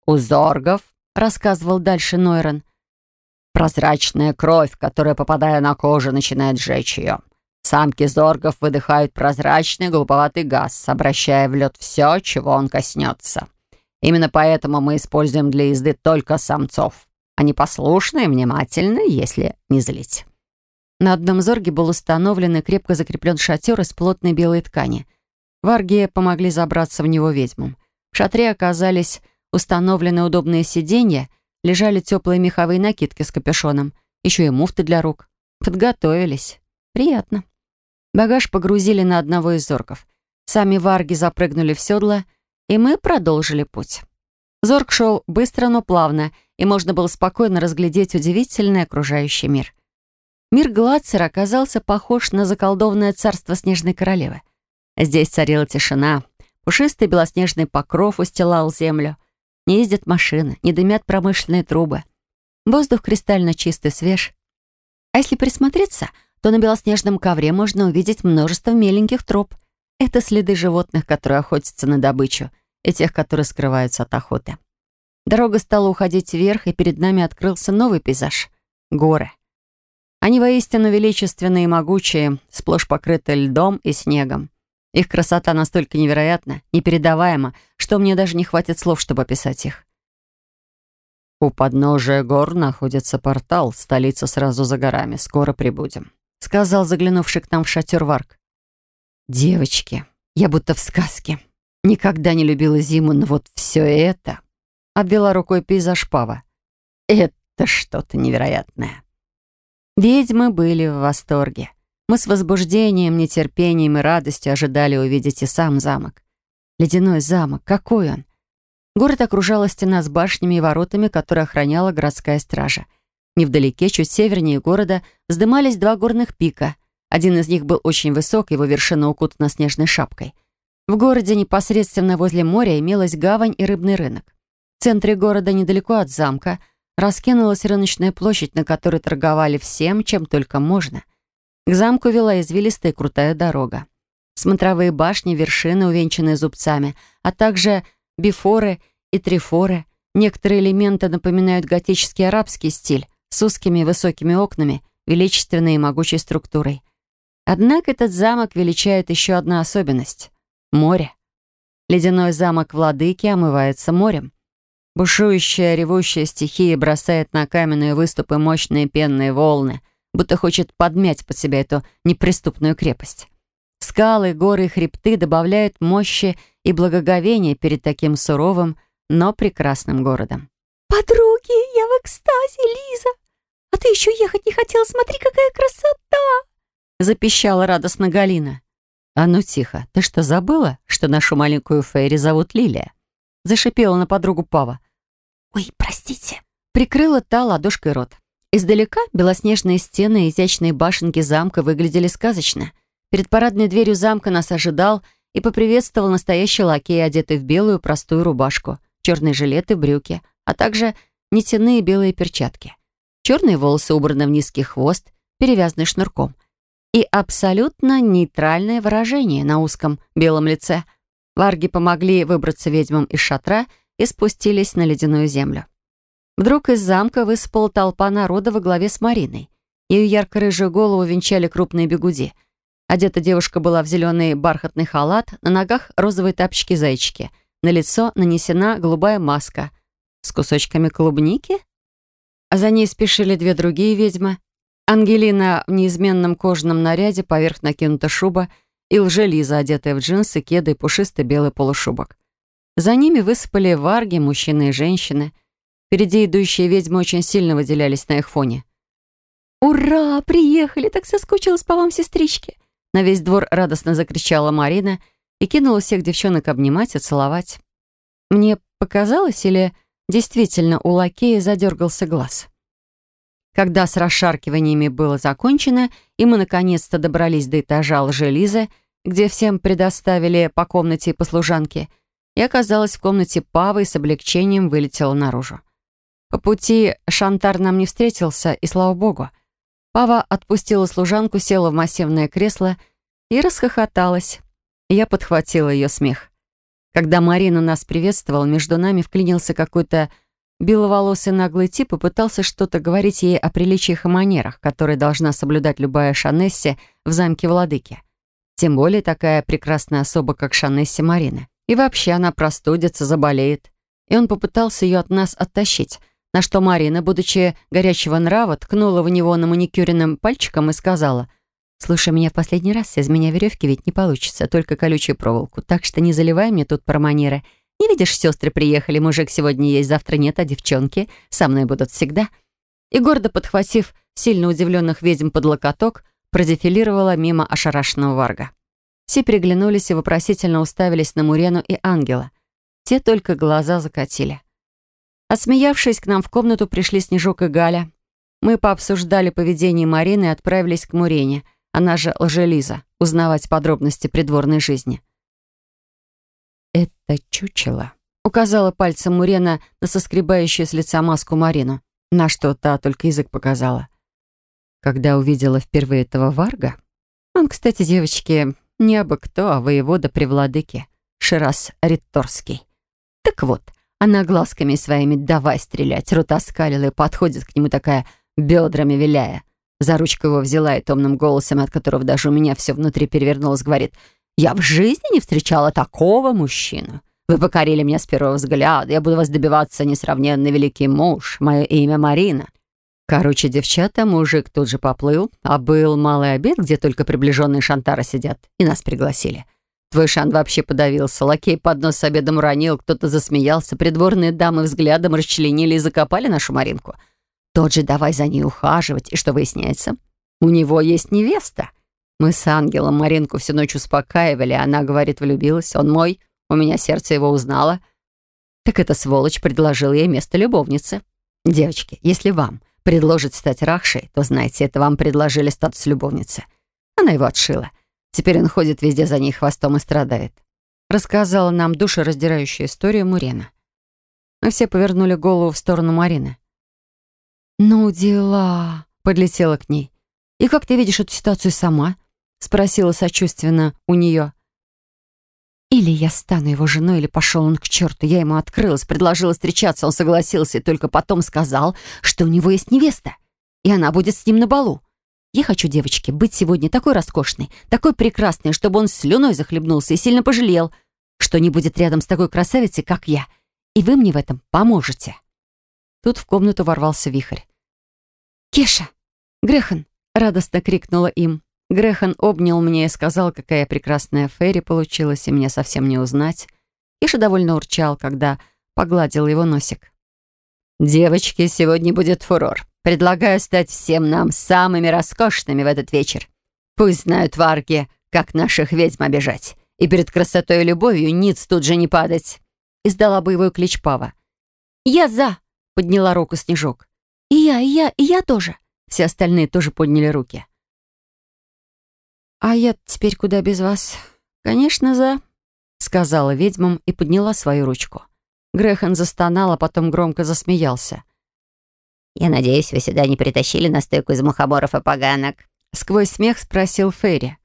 «У зоргов», — рассказывал дальше Нойрон, «прозрачная кровь, которая, попадая на кожу, начинает сжечь ее. Самки зоргов выдыхают прозрачный голубоватый газ, обращая в лед все, чего он коснется. Именно поэтому мы используем для езды только самцов. Они послушны и внимательны, если не злить». На одном зорге был установлен и крепко закреплен шатер из плотной белой ткани. Варги помогли забраться в него ведьмам. В шатре оказались установлены удобные сиденья, лежали теплые меховые накидки с капюшоном, еще и муфты для рук. Подготовились. Приятно. Багаж погрузили на одного из зоргов. Сами варги запрыгнули в седло, и мы продолжили путь. Зорг шел быстро, но плавно, и можно было спокойно разглядеть удивительный окружающий мир. Мир Гладцера оказался похож на заколдованное царство Снежной Королевы. Здесь царила тишина, пушистый белоснежный покров устилал землю. Не ездят машины, не дымят промышленные трубы. Воздух кристально чистый, свеж. А если присмотреться, то на белоснежном ковре можно увидеть множество меленьких троп. Это следы животных, которые охотятся на добычу, и тех, которые скрываются от охоты. Дорога стала уходить вверх, и перед нами открылся новый пейзаж — горы. Они воистину величественные и могучие, сплошь покрыты льдом и снегом. Их красота настолько невероятна, непередаваема, что мне даже не хватит слов, чтобы описать их. «У подножия гор находится портал, столица сразу за горами. Скоро прибудем», — сказал заглянувший к нам в шатер Варк. «Девочки, я будто в сказке. Никогда не любила зиму, но вот все это...» — обвела рукой пейзаж Пава. «Это что-то невероятное». Ведьмы были в восторге. Мы с возбуждением, нетерпением и радостью ожидали увидеть и сам замок. Ледяной замок, какой он? Город окружала стена с башнями и воротами, которые охраняла городская стража. Невдалеке, чуть севернее города, вздымались два горных пика. Один из них был очень высок, его вершина укутана снежной шапкой. В городе непосредственно возле моря имелась гавань и рыбный рынок. В центре города, недалеко от замка, раскинулась рыночная площадь, на которой торговали всем, чем только можно. К замку вела извилистая крутая дорога. Смотровые башни, вершины, увенчанные зубцами, а также бифоры и трифоры. Некоторые элементы напоминают готический арабский стиль с узкими высокими окнами, величественной и могучей структурой. Однако этот замок величает еще одна особенность — море. Ледяной замок владыки омывается морем. Бушующая, ревущая стихия бросает на каменные выступы мощные пенные волны, будто хочет подмять под себя эту неприступную крепость. Скалы, горы и хребты добавляют мощи и благоговения перед таким суровым, но прекрасным городом. «Подруги, я в экстазе, Лиза! А ты еще ехать не хотела, смотри, какая красота!» Запищала радостно Галина. «А ну тихо, ты что, забыла, что нашу маленькую Фейри зовут Лилия?» Зашипела на подругу Пава. «Ой, простите». Прикрыла та ладошкой рот. Издалека белоснежные стены и изящные башенки замка выглядели сказочно. Перед парадной дверью замка нас ожидал и поприветствовал настоящий лакей, одетый в белую простую рубашку, черные жилеты, брюки, а также нитяные белые перчатки. Черные волосы убраны в низкий хвост, перевязанный шнурком. И абсолютно нейтральное выражение на узком белом лице. Варги помогли выбраться ведьмам из шатра и спустились на ледяную землю. Вдруг из замка высыпала толпа народа во главе с Мариной. Ее ярко-рыжую голову венчали крупные бегуди. Одета девушка была в зеленый бархатный халат, на ногах розовые тапочки-зайчики, на лицо нанесена голубая маска с кусочками клубники. А за ней спешили две другие ведьмы. Ангелина в неизменном кожаном наряде, поверх накинута шуба, и лже-Лиза, одетая в джинсы, кеды и пушистый белый полушубок. За ними высыпали варги, мужчины и женщины. Впереди идущие ведьмы очень сильно выделялись на их фоне. «Ура! Приехали! Так соскучилась по вам, сестрички!» На весь двор радостно закричала Марина и кинула всех девчонок обнимать и целовать. Мне показалось, или действительно у лакея задергался глаз. Когда с расшаркиваниями было закончено, и мы наконец-то добрались до этажа лжелизы, где всем предоставили по комнате и по служанке — я оказалась в комнате Павы и с облегчением вылетела наружу. По пути Шантар нам не встретился, и слава богу. Пава отпустила служанку, села в массивное кресло и расхохоталась. Я подхватила ее смех. Когда Марина нас приветствовала, между нами вклинился какой-то беловолосый наглый тип и пытался что-то говорить ей о приличиях и манерах, которые должна соблюдать любая Шанесси в замке Владыки. Тем более такая прекрасная особа, как Шанесси Марина. И вообще она простудится, заболеет. И он попытался ее от нас оттащить, на что Марина, будучи горячего нрава, ткнула в него на маникюренным пальчиком и сказала — Слушай меня в последний раз, из меня веревки ведь не получится, только колючую проволоку. Так что не заливай мне тут про. Не видишь, сестры приехали, мужик сегодня есть, завтра нет, а девчонки со мной будут всегда. И гордо подхватив сильно удивленных ведьм под локоток, продефилировала мимо ошарашенного варга. Все переглянулись и вопросительно уставились на Мурену и Ангела. Те только глаза закатили. Отсмеявшись, к нам в комнату пришли Снежок и Галя. Мы пообсуждали поведение Марины и отправились к Мурене — она же лжелиза, узнавать подробности придворной жизни. «Это чучело», — указала пальцем Мурена на соскребающую с лица маску Марину, на что та только язык показала. Когда увидела впервые этого Варга, он, кстати, девочки, не абы кто, а воевода при владыке, Ширас Ритторский. Так вот, она глазками своими «давай стрелять», рот оскалила и подходит к нему такая, бедрами виляя. За ручку его взяла и томным голосом, от которого даже у меня все внутри перевернулось, говорит, «Я в жизни не встречала такого мужчину. Вы покорили меня с первого взгляда. Я буду вас добиваться, несравненный великий муж. Мое имя Марина». Короче, девчата, мужик тут же поплыл, а был малый обед, где только приближенные Шантара сидят, и нас пригласили. Твой Шан вообще подавился, лакей поднос с обедом уронил, кто-то засмеялся, придворные дамы взглядом расчленили и закопали нашу Маринку — тот же давай за ней ухаживать. И что выясняется? У него есть невеста. Мы с ангелом Маринку всю ночь успокаивали. Она, говорит, влюбилась. Он мой. У меня сердце его узнало. Так эта сволочь предложил ей место любовницы. Девочки, если вам предложат стать Рахшей, то, знаете, это вам предложили статус любовницы. Она его отшила. Теперь он ходит везде за ней хвостом и страдает. Рассказала нам душераздирающую историю Мурена. Мы все повернули голову в сторону Марины. «Ну дела!» — подлетела к ней. «И как ты видишь эту ситуацию сама?» — спросила сочувственно у нее. «Или я стану его женой, или пошел он к черту. Я ему открылась, предложила встречаться, он согласился и только потом сказал, что у него есть невеста, и она будет с ним на балу. Я хочу, девочки, быть сегодня такой роскошной, такой прекрасной, чтобы он слюной захлебнулся и сильно пожалел, что не будет рядом с такой красавицей, как я. И вы мне в этом поможете». Тут в комнату ворвался вихрь. «Кеша! Грехан!» — радостно крикнула им. Грехан обнял меня и сказал, какая прекрасная Ферри получилась, и мне совсем не узнать. Кеша довольно урчал, когда погладил его носик. «Девочки, сегодня будет фурор. Предлагаю стать всем нам самыми роскошными в этот вечер. Пусть знают варги, как наших ведьм обижать. И перед красотой и любовью ниц тут же не падать». Издала боевой клич Пава. «Я за!» — подняла руку Снежок. «И я, и я, и я тоже!» Все остальные тоже подняли руки. «А я теперь куда без вас?» «Конечно, за...» Сказала ведьмам и подняла свою ручку. Грехан застонал, а потом громко засмеялся. «Я надеюсь, вы сюда не притащили настойку из мухоморов и поганок?» Сквозь смех спросил Ферри.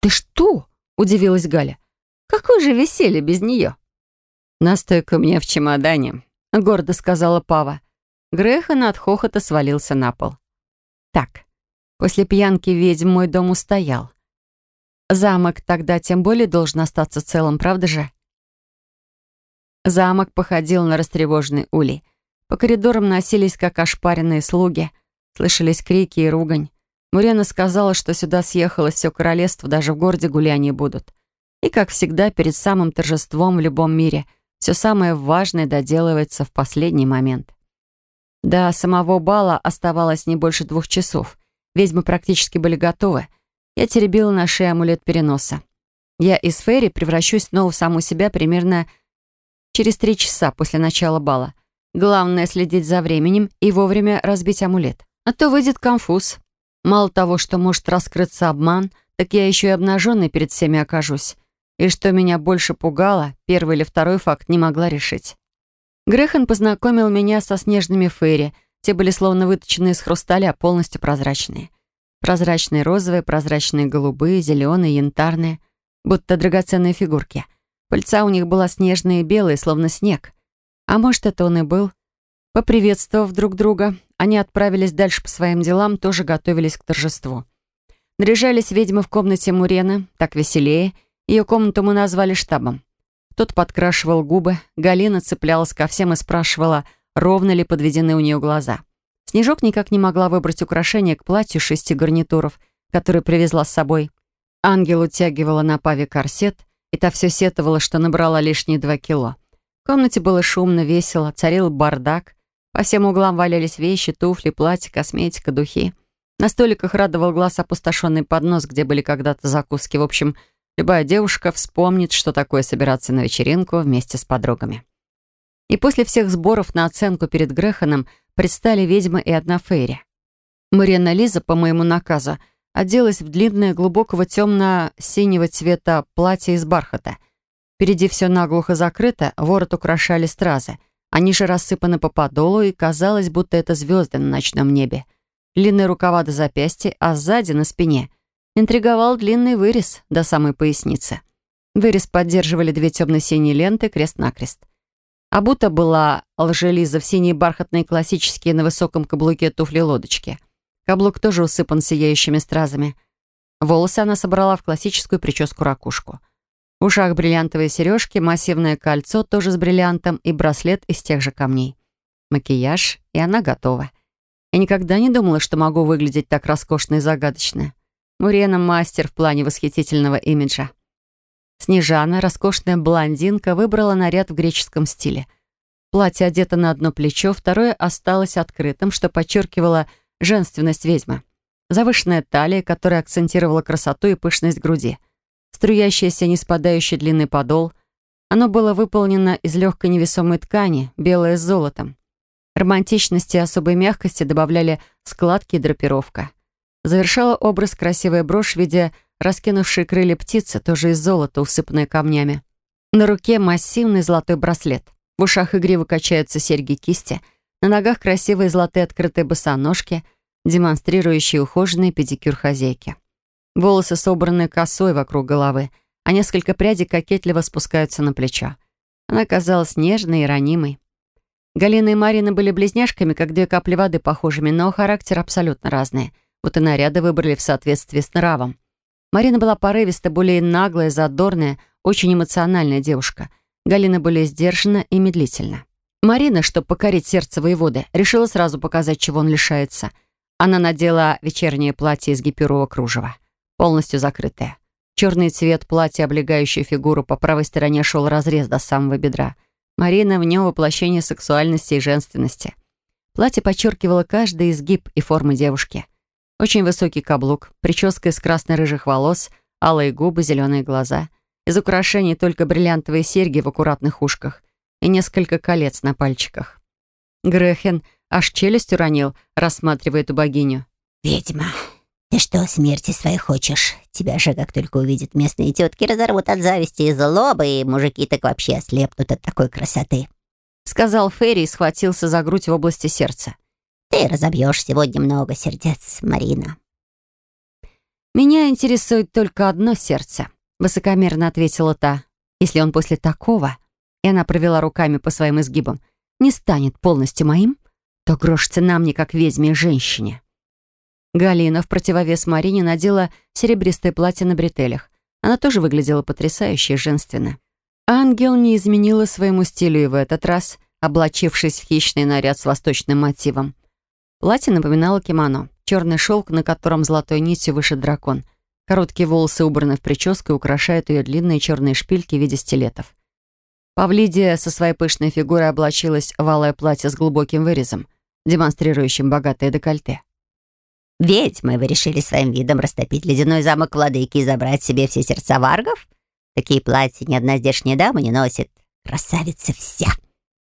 «Ты что?» — удивилась Галя. «Какое же веселье без нее?» «Настойка у меня в чемодане», — гордо сказала Пава. Грехан от хохота свалился на пол. Так, после пьянки ведьм мой дом устоял. Замок тогда тем более должен остаться целым, правда же? Замок походил на растревоженный улей. По коридорам носились, как ошпаренные слуги. Слышались крики и ругань. Мурена сказала, что сюда съехалось все королевство, даже в городе гуляния будут. И, как всегда, перед самым торжеством в любом мире, все самое важное доделывается в последний момент. До самого бала оставалось не больше двух часов. Ведьмы практически были готовы. Я теребила на шее амулет переноса. Я из Ферри превращусь снова в саму себя примерно через три часа после начала бала. Главное — следить за временем и вовремя разбить амулет. А то выйдет конфуз. Мало того, что может раскрыться обман, так я еще и обнаженной перед всеми окажусь. И что меня больше пугало, первый или второй факт не могла решить. Грехан познакомил меня со снежными фейри. Те были словно выточены из хрусталя, полностью прозрачные. Прозрачные розовые, прозрачные голубые, зеленые, янтарные, будто драгоценные фигурки. Пыльца у них была снежная и белая, словно снег. А может, это он и был. Поприветствовав друг друга, они отправились дальше по своим делам, тоже готовились к торжеству. Наряжались ведьмы в комнате Мурены, так веселее. Ее комнату мы назвали штабом. Тот подкрашивал губы, Галина цеплялась ко всем и спрашивала, ровно ли подведены у нее глаза. Снежок никак не могла выбрать украшение к платью шести гарнитуров, которые привезла с собой. Ангел утягивала на паве корсет, и та все сетовала, что набрала лишние два кило. В комнате было шумно, весело, царил бардак. По всем углам валялись вещи, туфли, платья, косметика, духи. На столиках радовал глаз опустошенный поднос, где были когда-то закуски. В общем, любая девушка вспомнит, что такое собираться на вечеринку вместе с подругами. И после всех сборов на оценку перед Греханом предстали ведьма и одна Фейри. Марина Лиза, по моему наказу, оделась в длинное, глубокого темно-синего цвета платье из бархата. Впереди все наглухо закрыто, ворот украшали стразы. Они же рассыпаны по подолу, и казалось, будто это звезды на ночном небе. Длинные рукава до запястья, а сзади, на спине, интриговал длинный вырез до самой поясницы. Вырез поддерживали две темно-синие ленты крест-накрест. А будто была лжелиза в синие бархатные классические на высоком каблуке туфли-лодочки. Каблук тоже усыпан сияющими стразами. Волосы она собрала в классическую прическу-ракушку. В ушах бриллиантовые сережки, массивное кольцо тоже с бриллиантом и браслет из тех же камней. Макияж, и она готова. Я никогда не думала, что могу выглядеть так роскошно и загадочно. Мурена — мастер в плане восхитительного имиджа. Снежана, роскошная блондинка, выбрала наряд в греческом стиле. Платье одето на одно плечо, второе осталось открытым, что подчеркивало женственность ведьмы. Завышенная талия, которая акцентировала красоту и пышность груди. Струящийся, не спадающий длинный подол. Оно было выполнено из легкой невесомой ткани, белое с золотом. Романтичности и особой мягкости добавляли складки и драпировка. Завершала образ красивая брошь в виде раскинувшей крылья птицы, тоже из золота, усыпанная камнями. На руке массивный золотой браслет. В ушах игриво качаются серьги кисти. На ногах красивые золотые открытые босоножки, демонстрирующие ухоженный педикюр хозяйки. Волосы собраны косой вокруг головы, а несколько прядей кокетливо спускаются на плечо. Она казалась нежной и ранимой. Галина и Марина были близняшками, как две капли воды похожими, но характер абсолютно разные. Вот и наряды выбрали в соответствии с нравом. Марина была порывиста, более наглая, задорная, очень эмоциональная девушка. Галина более сдержана и медлительна. Марина, чтобы покорить сердце воеводы, решила сразу показать, чего он лишается. Она надела вечернее платье из гипюрового кружева, полностью закрытое. Черный цвет платья, облегающий фигуру, по правой стороне шел разрез до самого бедра. Марина в нем воплощение сексуальности и женственности. Платье подчеркивало каждый изгиб и формы девушки — очень высокий каблук, прическа из красно-рыжих волос, алые губы, зеленые глаза. Из украшений только бриллиантовые серьги в аккуратных ушках и несколько колец на пальчиках. Грехен аж челюсть уронил, рассматривая эту богиню. «Ведьма, ты что, смерти своей хочешь? Тебя же, как только увидят местные тетки, разорвут от зависти и злобы, и мужики так вообще ослепнут от такой красоты», сказал Ферри и схватился за грудь в области сердца. Ты разобьешь сегодня много сердец, Марина». «Меня интересует только одно сердце», — высокомерно ответила та. «Если он после такого...» И она провела руками по своим изгибам. «Не станет полностью моим, то грош цена мне, как ведьме и женщине». Галина в противовес Марине надела серебристое платье на бретелях. Она тоже выглядела потрясающе и женственно. Ангел не изменила своему стилю и в этот раз, облачившись в хищный наряд с восточным мотивом. Платье напоминало кимоно. Черный шелк, на котором золотой нитью вышит дракон. Короткие волосы убраны в прическу и украшают ее длинные черные шпильки в виде стилетов. Павлидия со своей пышной фигурой облачилась в алое платье с глубоким вырезом, демонстрирующим богатое декольте. «Ведьмы, вы решили своим видом растопить ледяной замок владыки и забрать себе все сердца варгов? Такие платья ни одна здешняя дама не носит. Красавица вся!»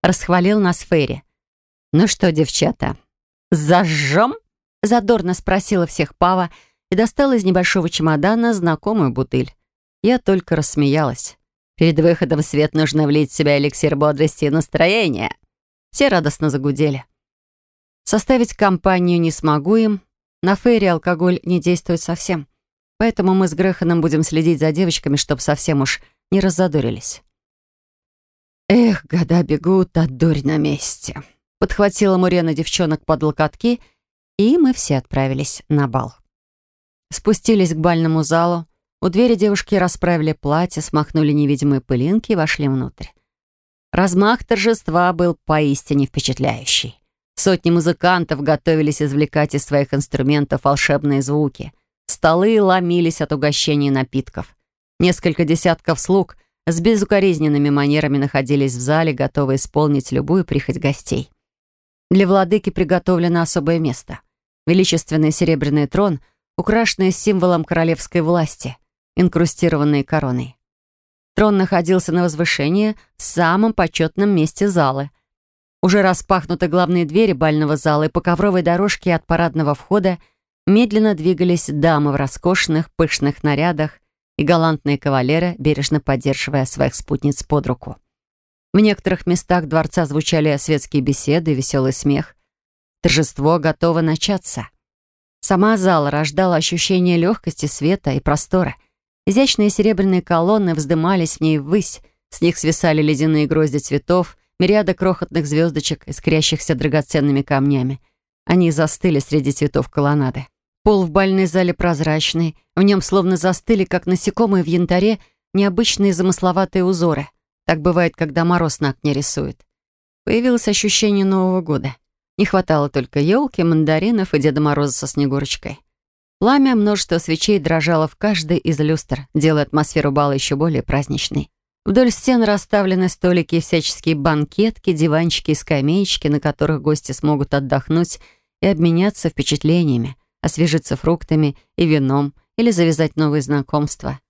Расхвалил нас Ферри. «Ну что, девчата, «Зажжем?» — задорно спросила всех Пава и достала из небольшого чемодана знакомую бутыль. Я только рассмеялась. Перед выходом в свет нужно влить в себя эликсир бодрости и настроения. Все радостно загудели. Составить компанию не смогу им, На Фейре алкоголь не действует совсем. Поэтому мы с Греханом будем следить за девочками, чтобы совсем уж не раззадорились. «Эх, года бегут, а дурь на месте!» Подхватила Мурена девчонок под локотки, и мы все отправились на бал. Спустились к бальному залу. У двери девушки расправили платье, смахнули невидимые пылинки и вошли внутрь. Размах торжества был поистине впечатляющий. Сотни музыкантов готовились извлекать из своих инструментов волшебные звуки. Столы ломились от угощений и напитков. Несколько десятков слуг с безукоризненными манерами находились в зале, готовые исполнить любую прихоть гостей. Для владыки приготовлено особое место. Величественный серебряный трон, украшенный символом королевской власти, инкрустированный короной. Трон находился на возвышении в самом почетном месте зала. Уже распахнуты главные двери бального зала, и по ковровой дорожке от парадного входа медленно двигались дамы в роскошных, пышных нарядах и галантные кавалеры, бережно поддерживая своих спутниц под руку. В некоторых местах дворца звучали светские беседы веселый смех. Торжество готово начаться. Сама зала рождала ощущение легкости, света и простора — Изящные серебряные колонны вздымались в ней ввысь, с них свисали ледяные грозди цветов, мириады крохотных звездочек, искрящихся драгоценными камнями. Они застыли среди цветов колоннады. Пол в бальной зале прозрачный, в нем словно застыли, как насекомые в янтаре, необычные замысловатые узоры. Так бывает, когда мороз на окне рисует. Появилось ощущение Нового года. Не хватало только елки, мандаринов и Деда Мороза со Снегурочкой. Пламя множество свечей дрожало в каждой из люстр, делая атмосферу бала еще более праздничной. Вдоль стен расставлены столики и всяческие банкетки, диванчики и скамеечки, на которых гости смогут отдохнуть и обменяться впечатлениями, освежиться фруктами и вином или завязать новые знакомства.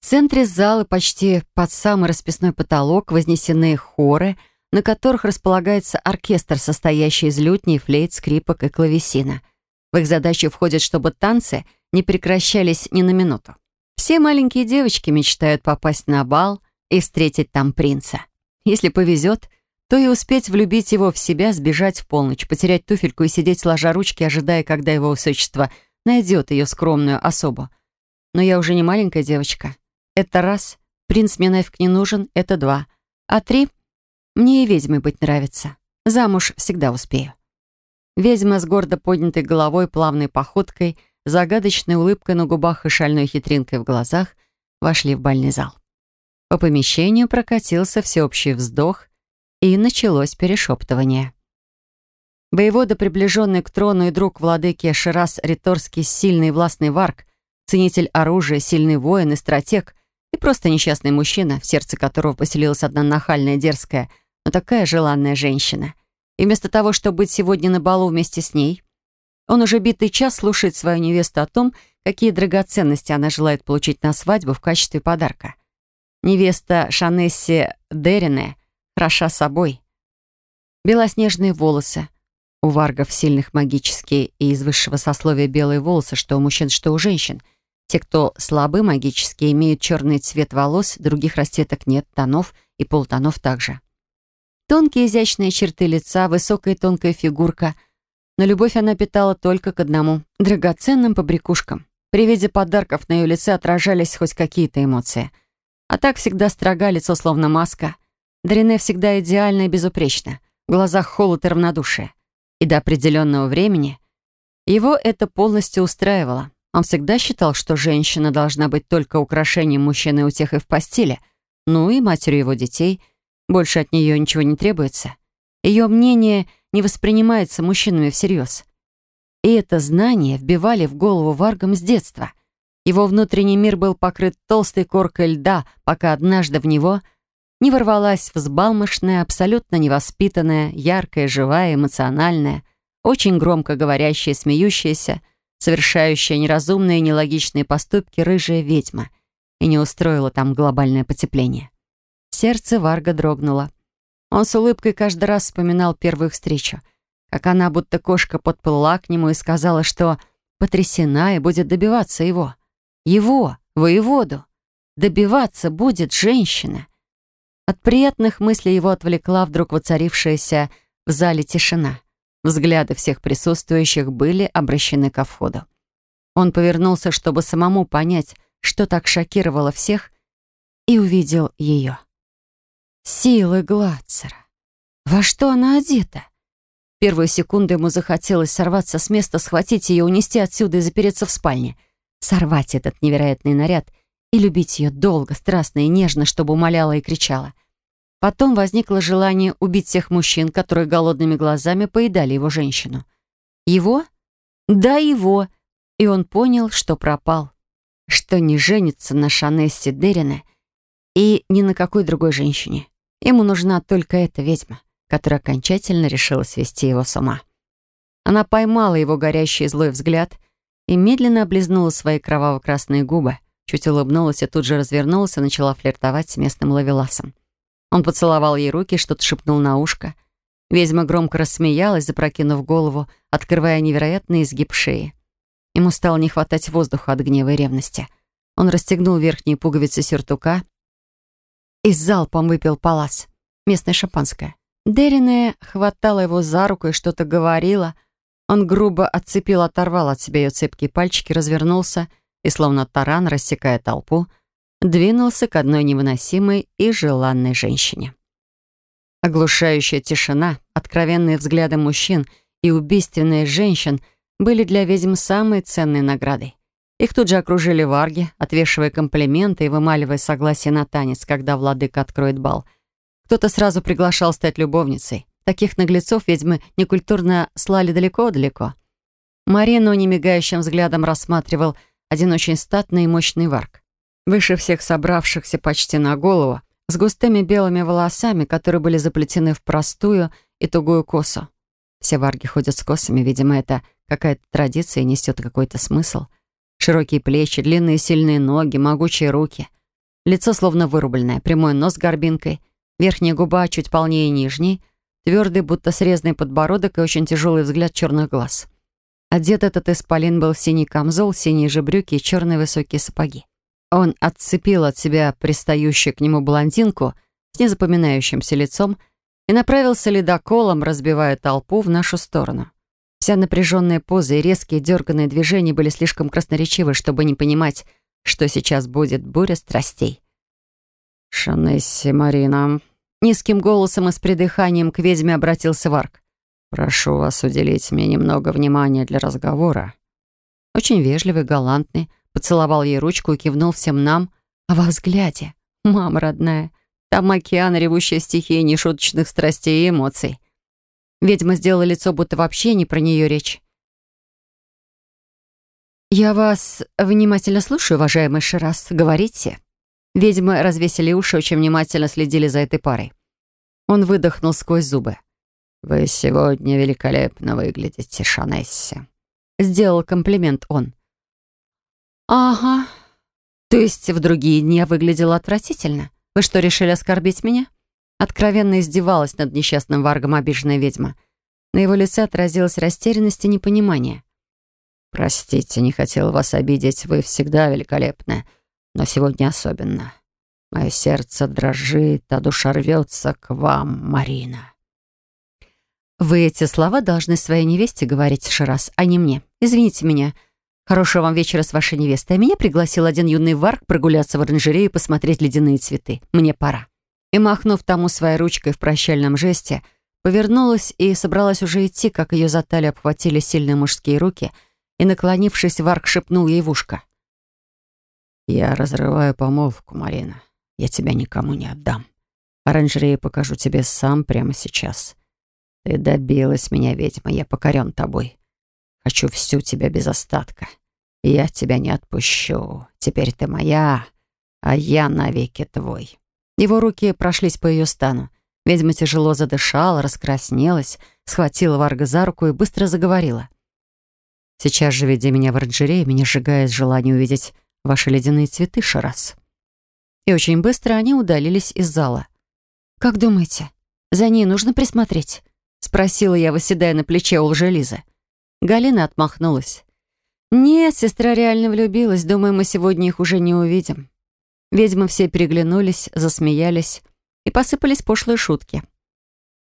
В центре зала почти под самый расписной потолок вознесены хоры, на которых располагается оркестр, состоящий из лютней, флейт, скрипок и клавесина — в их задачу входит, чтобы танцы не прекращались ни на минуту. Все маленькие девочки мечтают попасть на бал и встретить там принца. Если повезет, то и успеть влюбить его в себя, сбежать в полночь, потерять туфельку и сидеть сложа ручки, ожидая, когда его высочество найдет ее скромную особу. Но я уже не маленькая девочка. Это раз. Принц мне нафиг не нужен. Это два. А три. Мне и ведьмой быть нравится. Замуж всегда успею. Ведьма с гордо поднятой головой, плавной походкой, загадочной улыбкой на губах и шальной хитринкой в глазах вошли в бальный зал. По помещению прокатился всеобщий вздох, и началось перешептывание. Воевода, приближенный к трону и друг владыки Ширас Риторский, сильный властный варк, ценитель оружия, сильный воин и стратег, и просто несчастный мужчина, в сердце которого поселилась одна нахальная, дерзкая, но такая желанная женщина — и вместо того, чтобы быть сегодня на балу вместе с ней, он уже битый час слушает свою невесту о том, какие драгоценности она желает получить на свадьбу в качестве подарка. Невеста Шанесси Дерине хороша собой. Белоснежные волосы. У варгов сильных магические и из высшего сословия белые волосы, что у мужчин, что у женщин. Те, кто слабы магически, имеют черный цвет волос, других расцветок нет, тонов и полутонов также. Тонкие изящные черты лица, высокая тонкая фигурка. Но любовь она питала только к одному — драгоценным побрякушкам. При виде подарков на ее лице отражались хоть какие-то эмоции. А так всегда строга, лицо словно маска. Дрене всегда идеально и безупречно. В глазах холод и равнодушие. И до определенного времени его это полностью устраивало. Он всегда считал, что женщина должна быть только украшением мужчины у тех и в постели, ну и матерью его детей — больше от нее ничего не требуется. Ее мнение не воспринимается мужчинами всерьез. И это знание вбивали в голову Варгам с детства. Его внутренний мир был покрыт толстой коркой льда, пока однажды в него не ворвалась взбалмошная, абсолютно невоспитанная, яркая, живая, эмоциональная, очень громко говорящая, смеющаяся, совершающая неразумные нелогичные поступки рыжая ведьма и не устроила там глобальное потепление. Сердце Варга дрогнуло. Он с улыбкой каждый раз вспоминал первую встречу, как она, будто кошка, подплыла к нему и сказала, что потрясена и будет добиваться его. Его, воеводу. Добиваться будет женщина. От приятных мыслей его отвлекла вдруг воцарившаяся в зале тишина. Взгляды всех присутствующих были обращены ко входу. Он повернулся, чтобы самому понять, что так шокировало всех, и увидел ее. Силы Гладцера. Во что она одета? Первую секунду ему захотелось сорваться с места, схватить ее, унести отсюда и запереться в спальне. Сорвать этот невероятный наряд и любить ее долго, страстно и нежно, чтобы умоляла и кричала. Потом возникло желание убить всех мужчин, которые голодными глазами поедали его женщину. Его? Да, его. И он понял, что пропал. Что не женится на Шанессе Дерина и ни на какой другой женщине. Ему нужна только эта ведьма которая окончательно решила свести его с ума. Она поймала его горящий злой взгляд и медленно облизнула свои кроваво-красные губы, чуть улыбнулась и тут же развернулась и начала флиртовать с местным лавеласом. Он поцеловал ей руки, что-то шепнул на ушко. Ведьма громко рассмеялась, запрокинув голову, открывая невероятный изгиб шеи. Ему стало не хватать воздуха от гнева и ревности. Он расстегнул верхние пуговицы сюртука и с залпом выпил палас, местное шампанское. Деррине хватала его за руку и что-то говорила. Он грубо отцепил, оторвал от себя ее цепкие пальчики, развернулся и, словно таран, рассекая толпу, двинулся к одной невыносимой и желанной женщине. Оглушающая тишина, откровенные взгляды мужчин и убийственные женщин были для ведьм самой ценной наградой. Их тут же окружили варги, отвешивая комплименты и вымаливая согласие на танец, когда владыка откроет бал — кто-то сразу приглашал стать любовницей. Таких наглецов ведьмы некультурно слали далеко-далеко. Марину немигающим взглядом рассматривал один очень статный и мощный варк. Выше всех собравшихся почти на голову, с густыми белыми волосами, которые были заплетены в простую и тугую косу. Все варги ходят с косами, видимо, это какая-то традиция и несет какой-то смысл. Широкие плечи, длинные сильные ноги, могучие руки. Лицо словно вырубленное, прямой нос с горбинкой — Верхняя губа чуть полнее нижней, твердый, будто срезанный подбородок и очень тяжелый взгляд черных глаз. Одет этот исполин был в синий камзол, синие же брюки и черные высокие сапоги. Он отцепил от себя пристающую к нему блондинку с незапоминающимся лицом и направился ледоколом, разбивая толпу в нашу сторону. Вся напряженная поза и резкие дерганные движения были слишком красноречивы, чтобы не понимать, что сейчас будет буря страстей. «Шанесси Марина», — низким голосом и с придыханием к ведьме обратился Варк. «Прошу вас уделить мне немного внимания для разговора». Очень вежливый, галантный, поцеловал ей ручку и кивнул всем нам, а во взгляде, мама родная, там океан, ревущая стихия нешуточных страстей и эмоций. Ведьма сделала лицо, будто вообще не про нее речь. «Я вас внимательно слушаю, уважаемый Ширас. Говорите». Ведьмы развесили уши, очень внимательно следили за этой парой. Он выдохнул сквозь зубы. «Вы сегодня великолепно выглядите, Шанесси», — сделал комплимент он. «Ага. То есть в другие дни я выглядела отвратительно? Вы что, решили оскорбить меня?» Откровенно издевалась над несчастным варгом обиженная ведьма. На его лице отразилась растерянность и непонимание. «Простите, не хотела вас обидеть. Вы всегда великолепны но сегодня особенно. Мое сердце дрожит, а душа рвется к вам, Марина. Вы эти слова должны своей невесте говорить, Ширас, а не мне. Извините меня. Хорошего вам вечера с вашей невестой. Меня пригласил один юный варк прогуляться в оранжерею и посмотреть ледяные цветы. Мне пора. И, махнув тому своей ручкой в прощальном жесте, повернулась и собралась уже идти, как ее за талию обхватили сильные мужские руки, и, наклонившись, варк шепнул ей в ушко. «Я разрываю помолвку, Марина. Я тебя никому не отдам. Оранжерею покажу тебе сам прямо сейчас. Ты добилась меня, ведьма, я покорен тобой. Хочу всю тебя без остатка. Я тебя не отпущу. Теперь ты моя, а я навеки твой». Его руки прошлись по ее стану. Ведьма тяжело задышала, раскраснелась, схватила Варга за руку и быстро заговорила. «Сейчас же веди меня в оранжерею, меня сжигает желание увидеть ваши ледяные цветы, Шарас». И очень быстро они удалились из зала. «Как думаете, за ней нужно присмотреть?» — спросила я, выседая на плече у лжелизы. Галина отмахнулась. «Нет, сестра реально влюбилась. Думаю, мы сегодня их уже не увидим». Ведьмы все переглянулись, засмеялись и посыпались пошлые шутки.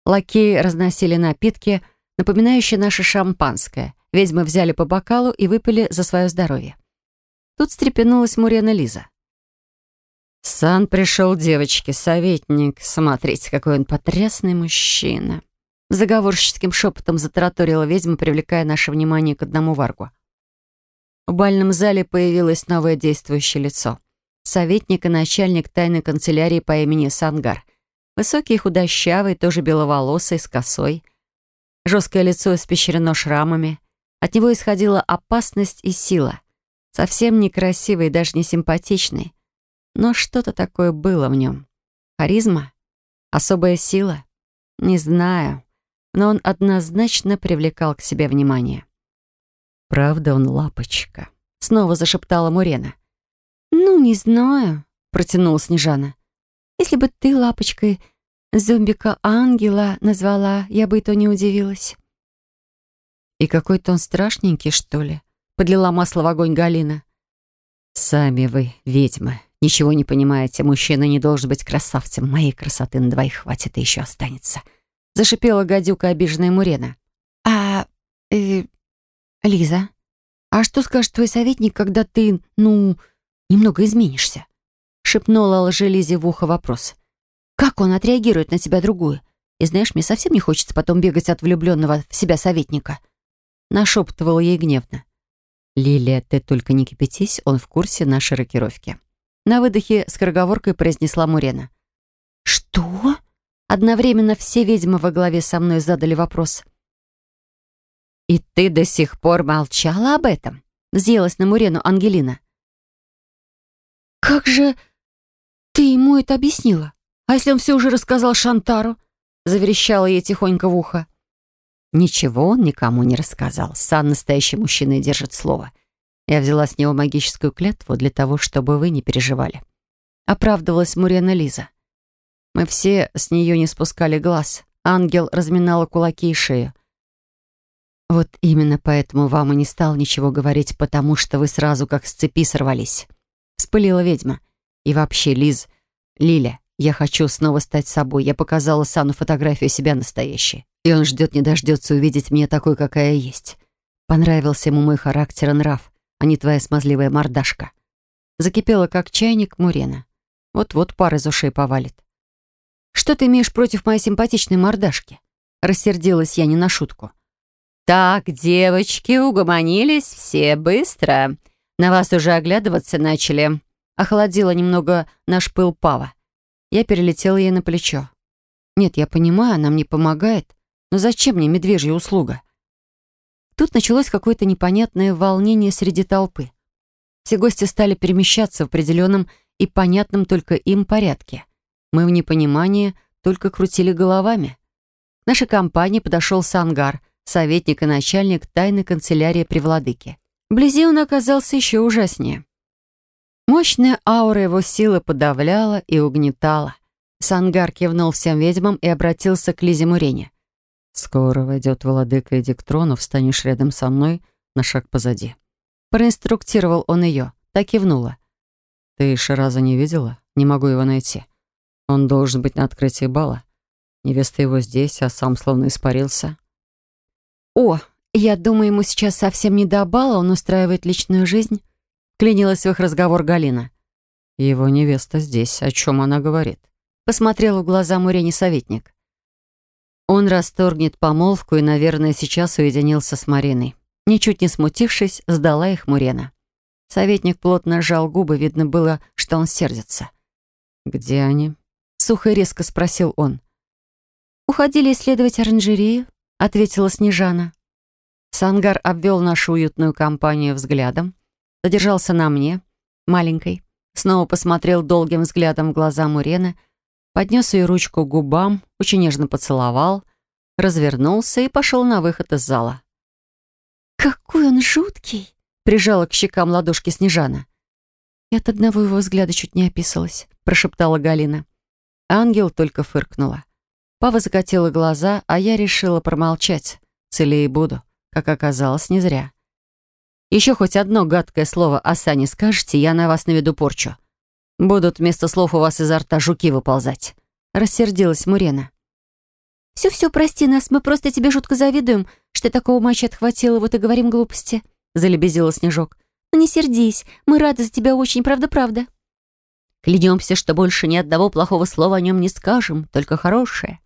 Лакеи разносили напитки, напоминающее наше шампанское. Ведьмы взяли по бокалу и выпили за свое здоровье. Тут встрепенулась Мурена Лиза. «Сан пришел девочки, советник. Смотрите, какой он потрясный мужчина!» Заговорщическим шепотом затараторила ведьма, привлекая наше внимание к одному варгу. В бальном зале появилось новое действующее лицо. Советник и начальник тайной канцелярии по имени Сангар. Высокий и худощавый, тоже беловолосый, с косой. Жесткое лицо испещрено шрамами. От него исходила опасность и сила. Совсем некрасивый и даже не симпатичный. Но что-то такое было в нем. Харизма? Особая сила? Не знаю. Но он однозначно привлекал к себе внимание. «Правда он лапочка?» — снова зашептала Мурена. «Ну, не знаю», — протянула Снежана. «Если бы ты лапочкой зомбика-ангела назвала, я бы и то не удивилась». «И какой-то он страшненький, что ли?» — подлила масло в огонь Галина. «Сами вы, ведьмы, ничего не понимаете. Мужчина не должен быть красавцем. Моей красоты на двоих хватит и еще останется». Зашипела гадюка обиженная Мурена. «А... Э, Лиза, а что скажет твой советник, когда ты, ну, немного изменишься?» Шепнула лже в ухо вопрос. «Как он отреагирует на тебя другую? И знаешь, мне совсем не хочется потом бегать от влюбленного в себя советника». Нашептывал ей гневно. «Лилия, ты только не кипятись, он в курсе нашей рокировки». На выдохе скороговоркой произнесла Мурена. «Что?» Одновременно все ведьмы во главе со мной задали вопрос. «И ты до сих пор молчала об этом?» Взъелась на Мурену Ангелина. «Как же ты ему это объяснила? А если он все уже рассказал Шантару?» Заверещала ей тихонько в ухо. Ничего он никому не рассказал. Сам настоящий мужчина и держит слово. Я взяла с него магическую клятву для того, чтобы вы не переживали. Оправдывалась Мурена Лиза. Мы все с нее не спускали глаз. Ангел разминала кулаки и шею. Вот именно поэтому вам и не стал ничего говорить, потому что вы сразу как с цепи сорвались. Вспылила ведьма. И вообще, Лиз, Лиля, я хочу снова стать собой. Я показала Сану фотографию себя настоящей. И он ждет не дождется увидеть меня такой, какая я есть. Понравился ему мой характер и нрав, а не твоя смазливая мордашка. Закипела, как чайник, Мурена. Вот-вот пар из ушей повалит. «Что ты имеешь против моей симпатичной мордашки?» Рассердилась я не на шутку. «Так, девочки, угомонились все быстро. На вас уже оглядываться начали». Охладила немного наш пыл Пава. Я перелетела ей на плечо. «Нет, я понимаю, она мне помогает. Но зачем мне медвежья услуга?» Тут началось какое-то непонятное волнение среди толпы. Все гости стали перемещаться в определенном и понятном только им порядке. Мы в непонимании только крутили головами. К нашей компании подошел Сангар, советник и начальник тайной канцелярии при владыке. Вблизи он оказался еще ужаснее. Мощная аура его силы подавляла и угнетала. Сангар кивнул всем ведьмам и обратился к Лизе Мурене. «Скоро войдет владыка Эдик Тронов, станешь рядом со мной, на шаг позади». Проинструктировал он ее, так кивнула. «Ты Шираза не видела? Не могу его найти. Он должен быть на открытии бала. Невеста его здесь, а сам словно испарился. «О, я думаю, ему сейчас совсем не до бала, он устраивает личную жизнь», — клянилась в их разговор Галина. «Его невеста здесь. О чем она говорит?» Посмотрел в глаза Мурене советник. Он расторгнет помолвку и, наверное, сейчас уединился с Мариной. Ничуть не смутившись, сдала их Мурена. Советник плотно сжал губы, видно было, что он сердится. «Где они?» Сухо и резко спросил он. «Уходили исследовать оранжерею», — ответила Снежана. Сангар обвел нашу уютную компанию взглядом, задержался на мне, маленькой, снова посмотрел долгим взглядом в глаза Мурены, поднес ее ручку к губам, очень нежно поцеловал, развернулся и пошел на выход из зала. «Какой он жуткий!» — прижала к щекам ладошки Снежана. «И от одного его взгляда чуть не описалась», — прошептала Галина. Ангел только фыркнула. Пава закатила глаза, а я решила промолчать. Целее буду. Как оказалось, не зря. Еще хоть одно гадкое слово о Сане скажете, я на вас наведу порчу. Будут вместо слов у вас изо рта жуки выползать. Рассердилась Мурена. «Все-все, прости нас, мы просто тебе жутко завидуем, что такого матча отхватило, вот и говорим глупости», — залебезила Снежок. «Ну не сердись, мы рады за тебя очень, правда-правда». «Клянемся, что больше ни одного плохого слова о нем не скажем, только хорошее».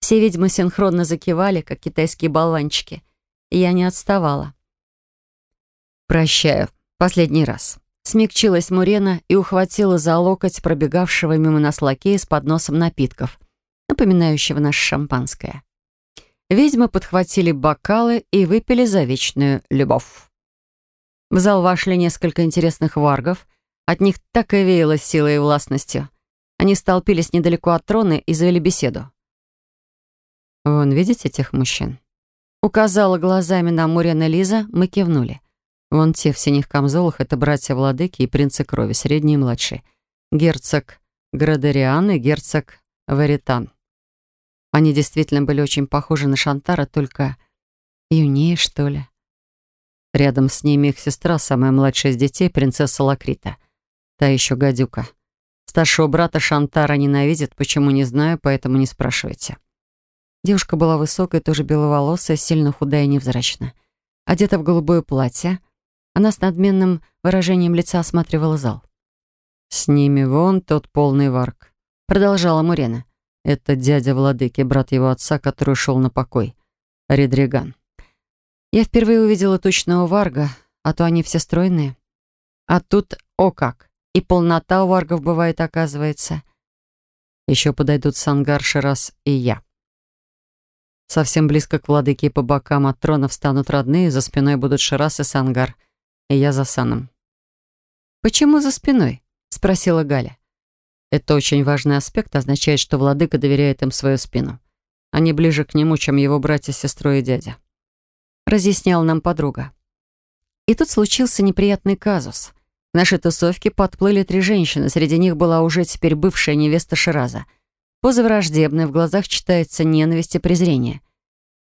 Все ведьмы синхронно закивали, как китайские болванчики. И я не отставала. «Прощаю. Последний раз». Смягчилась Мурена и ухватила за локоть пробегавшего мимо нас лакея с подносом напитков, напоминающего наше шампанское. Ведьмы подхватили бокалы и выпили за вечную любовь. В зал вошли несколько интересных варгов. От них так и веяло силой и властностью. Они столпились недалеко от трона и завели беседу. «Вон, видите этих мужчин?» Указала глазами на Мурена Лиза, мы кивнули. Вон те в синих камзолах — это братья-владыки и принцы крови, средний и младший. Герцог Градериан и герцог Варитан. Они действительно были очень похожи на Шантара, только юнее, что ли. Рядом с ними их сестра, самая младшая из детей, принцесса Лакрита. Та еще гадюка. Старшего брата Шантара ненавидит, почему не знаю, поэтому не спрашивайте. Девушка была высокая, тоже беловолосая, сильно худая и невзрачная. Одета в голубое платье — она с надменным выражением лица осматривала зал. «С ними вон тот полный варк», — продолжала Мурена. «Это дядя владыки, брат его отца, который ушел на покой. Редриган. Я впервые увидела точного варга, а то они все стройные. А тут, о как, и полнота у варгов бывает, оказывается. Еще подойдут Сангар, Ширас и я». Совсем близко к владыке по бокам от трона встанут родные, за спиной будут Ширас и Сангар — и я за Саном. «Почему за спиной?» — спросила Галя. Это очень важный аспект, означает, что владыка доверяет им свою спину. Они ближе к нему, чем его братья, сестрой и дядя. Разъясняла нам подруга. И тут случился неприятный казус. В нашей тусовке подплыли три женщины, среди них была уже теперь бывшая невеста Шираза. Поза враждебная, в глазах читается ненависть и презрение.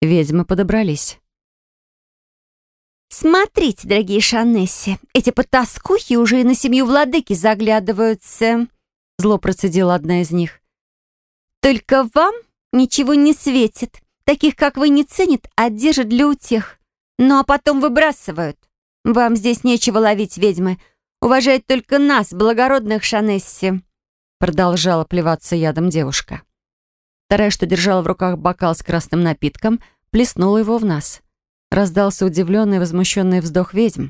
Ведьмы подобрались. «Смотрите, дорогие Шанесси, эти потаскухи уже и на семью владыки заглядываются», зло процедила одна из них. «Только вам ничего не светит. Таких, как вы, не ценят, а держат для утех. Ну а потом выбрасывают. Вам здесь нечего ловить, ведьмы. Уважает только нас, благородных Шанесси», продолжала плеваться ядом девушка. Вторая, что держала в руках бокал с красным напитком, плеснула его в нас. Раздался удивленный возмущенный вздох ведьм.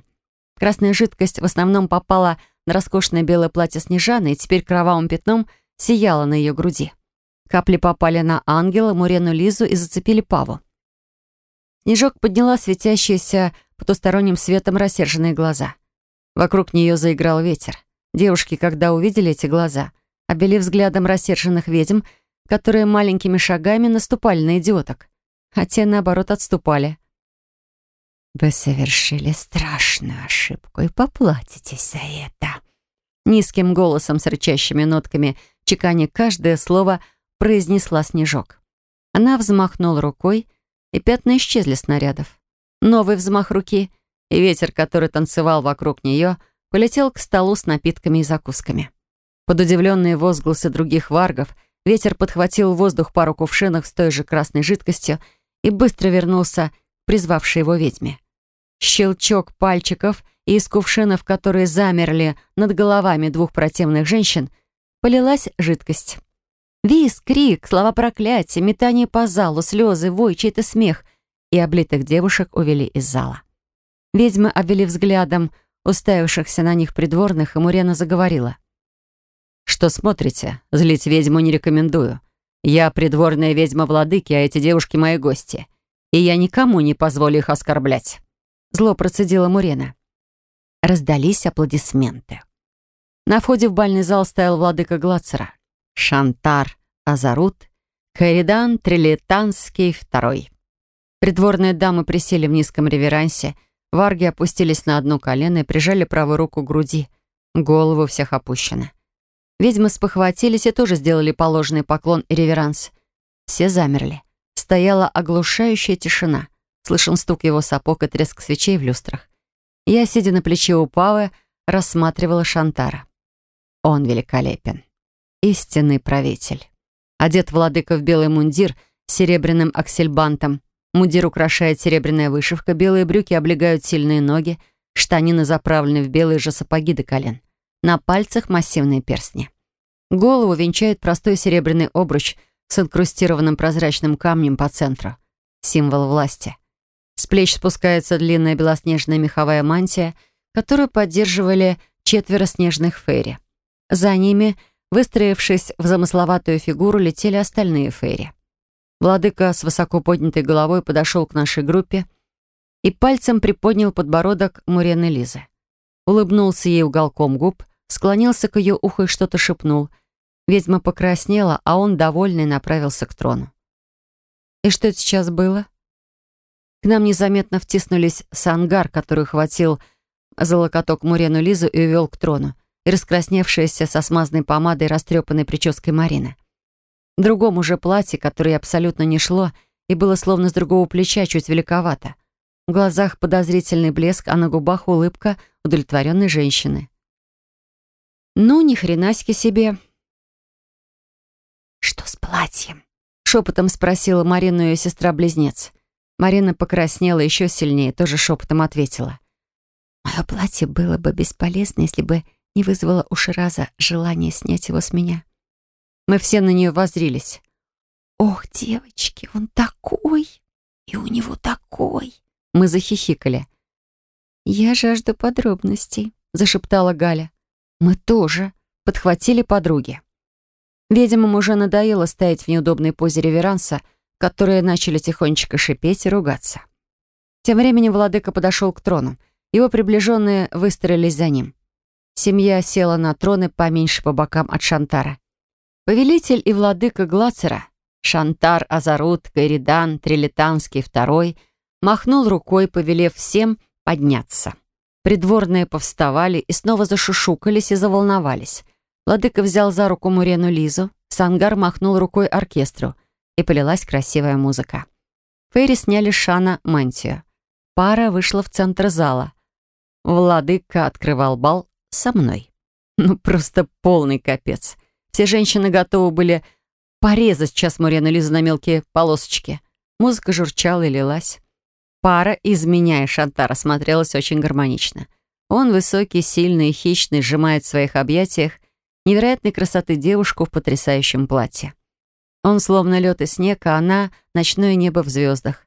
Красная жидкость в основном попала на роскошное белое платье Снежаны и теперь кровавым пятном сияла на ее груди. Капли попали на ангела, Мурену Лизу и зацепили Паву. Снежок подняла светящиеся потусторонним светом рассерженные глаза. Вокруг нее заиграл ветер. Девушки, когда увидели эти глаза, обвели взглядом рассерженных ведьм, которые маленькими шагами наступали на идиоток, а те, наоборот, отступали. Вы совершили страшную ошибку и поплатитесь за это. Низким голосом с рычащими нотками, чеканя каждое слово, произнесла Снежок. Она взмахнула рукой, и пятна исчезли снарядов. Новый взмах руки, и ветер, который танцевал вокруг нее, полетел к столу с напитками и закусками. Под удивленные возгласы других варгов ветер подхватил в воздух пару кувшинов с той же красной жидкостью и быстро вернулся к его ведьме. Щелчок пальчиков, и из кувшинов, которые замерли над головами двух противных женщин, полилась жидкость. Виз, крик, слова проклятия, метание по залу, слезы, вой, чей-то смех. И облитых девушек увели из зала. Ведьмы обвели взглядом уставившихся на них придворных, и Мурена заговорила. «Что смотрите? Злить ведьму не рекомендую. Я придворная ведьма владыки, а эти девушки мои гости. И я никому не позволю их оскорблять». Зло процедила Мурена. Раздались аплодисменты. На входе в бальный зал стоял владыка Глацера. Шантар Азарут, Кайридан Трилетанский второй. Придворные дамы присели в низком реверансе, варги опустились на одно колено и прижали правую руку к груди. Головы всех опущены. Ведьмы спохватились и тоже сделали положенный поклон и реверанс. Все замерли. Стояла оглушающая тишина. Слышен стук его сапог и треск свечей в люстрах. Я, сидя на плече у Павы, рассматривала Шантара. Он великолепен. Истинный правитель. Одет владыка в белый мундир с серебряным аксельбантом. Мудир украшает серебряная вышивка, белые брюки облегают сильные ноги, штанины заправлены в белые же сапоги до колен. На пальцах массивные перстни. Голову венчает простой серебряный обруч с инкрустированным прозрачным камнем по центру. Символ власти. С плеч спускается длинная белоснежная меховая мантия, которую поддерживали четверо снежных фейри. За ними, выстроившись в замысловатую фигуру, летели остальные фейри. Владыка с высоко поднятой головой подошел к нашей группе и пальцем приподнял подбородок Мурены Лизы. Улыбнулся ей уголком губ, склонился к ее уху и что-то шепнул. Ведьма покраснела, а он, довольный, направился к трону. И что это сейчас было? К нам незаметно втиснулись сангар, который хватил за локоток Мурену Лизу и увел к трону, и раскрасневшаяся со смазанной помадой растрепанной прической Марины. Другом уже платье, которое абсолютно не шло, и было словно с другого плеча, чуть великовато. В глазах подозрительный блеск, а на губах улыбка удовлетворенной женщины. Ну, ни хренаськи себе. «Что с платьем?» — шепотом спросила Марину ее сестра-близнец. Марина покраснела еще сильнее, тоже шепотом ответила. «Мое платье было бы бесполезно, если бы не вызвало у Шираза желание снять его с меня». Мы все на нее воззрились. «Ох, девочки, он такой! И у него такой!» Мы захихикали. «Я жажду подробностей», — зашептала Галя. «Мы тоже», — подхватили подруги. Видимо, уже надоело стоять в неудобной позе реверанса, которые начали тихонечко шипеть и ругаться. Тем временем владыка подошел к трону. Его приближенные выстроились за ним. Семья села на троны поменьше по бокам от Шантара. Повелитель и владыка Глацера, Шантар, Азарут, Кайридан, Трилитанский второй, махнул рукой, повелев всем подняться. Придворные повставали и снова зашушукались и заволновались. Владыка взял за руку Мурену Лизу, Сангар махнул рукой оркестру — и полилась красивая музыка. Фейри сняли Шана мантию. Пара вышла в центр зала. Владыка открывал бал со мной. Ну, просто полный капец. Все женщины готовы были порезать сейчас Мурену Лизу на мелкие полосочки. Музыка журчала и лилась. Пара, изменяя Шантара, смотрелась очень гармонично. Он высокий, сильный и хищный, сжимает в своих объятиях невероятной красоты девушку в потрясающем платье. Он словно лед и снег, а она — ночное небо в звездах.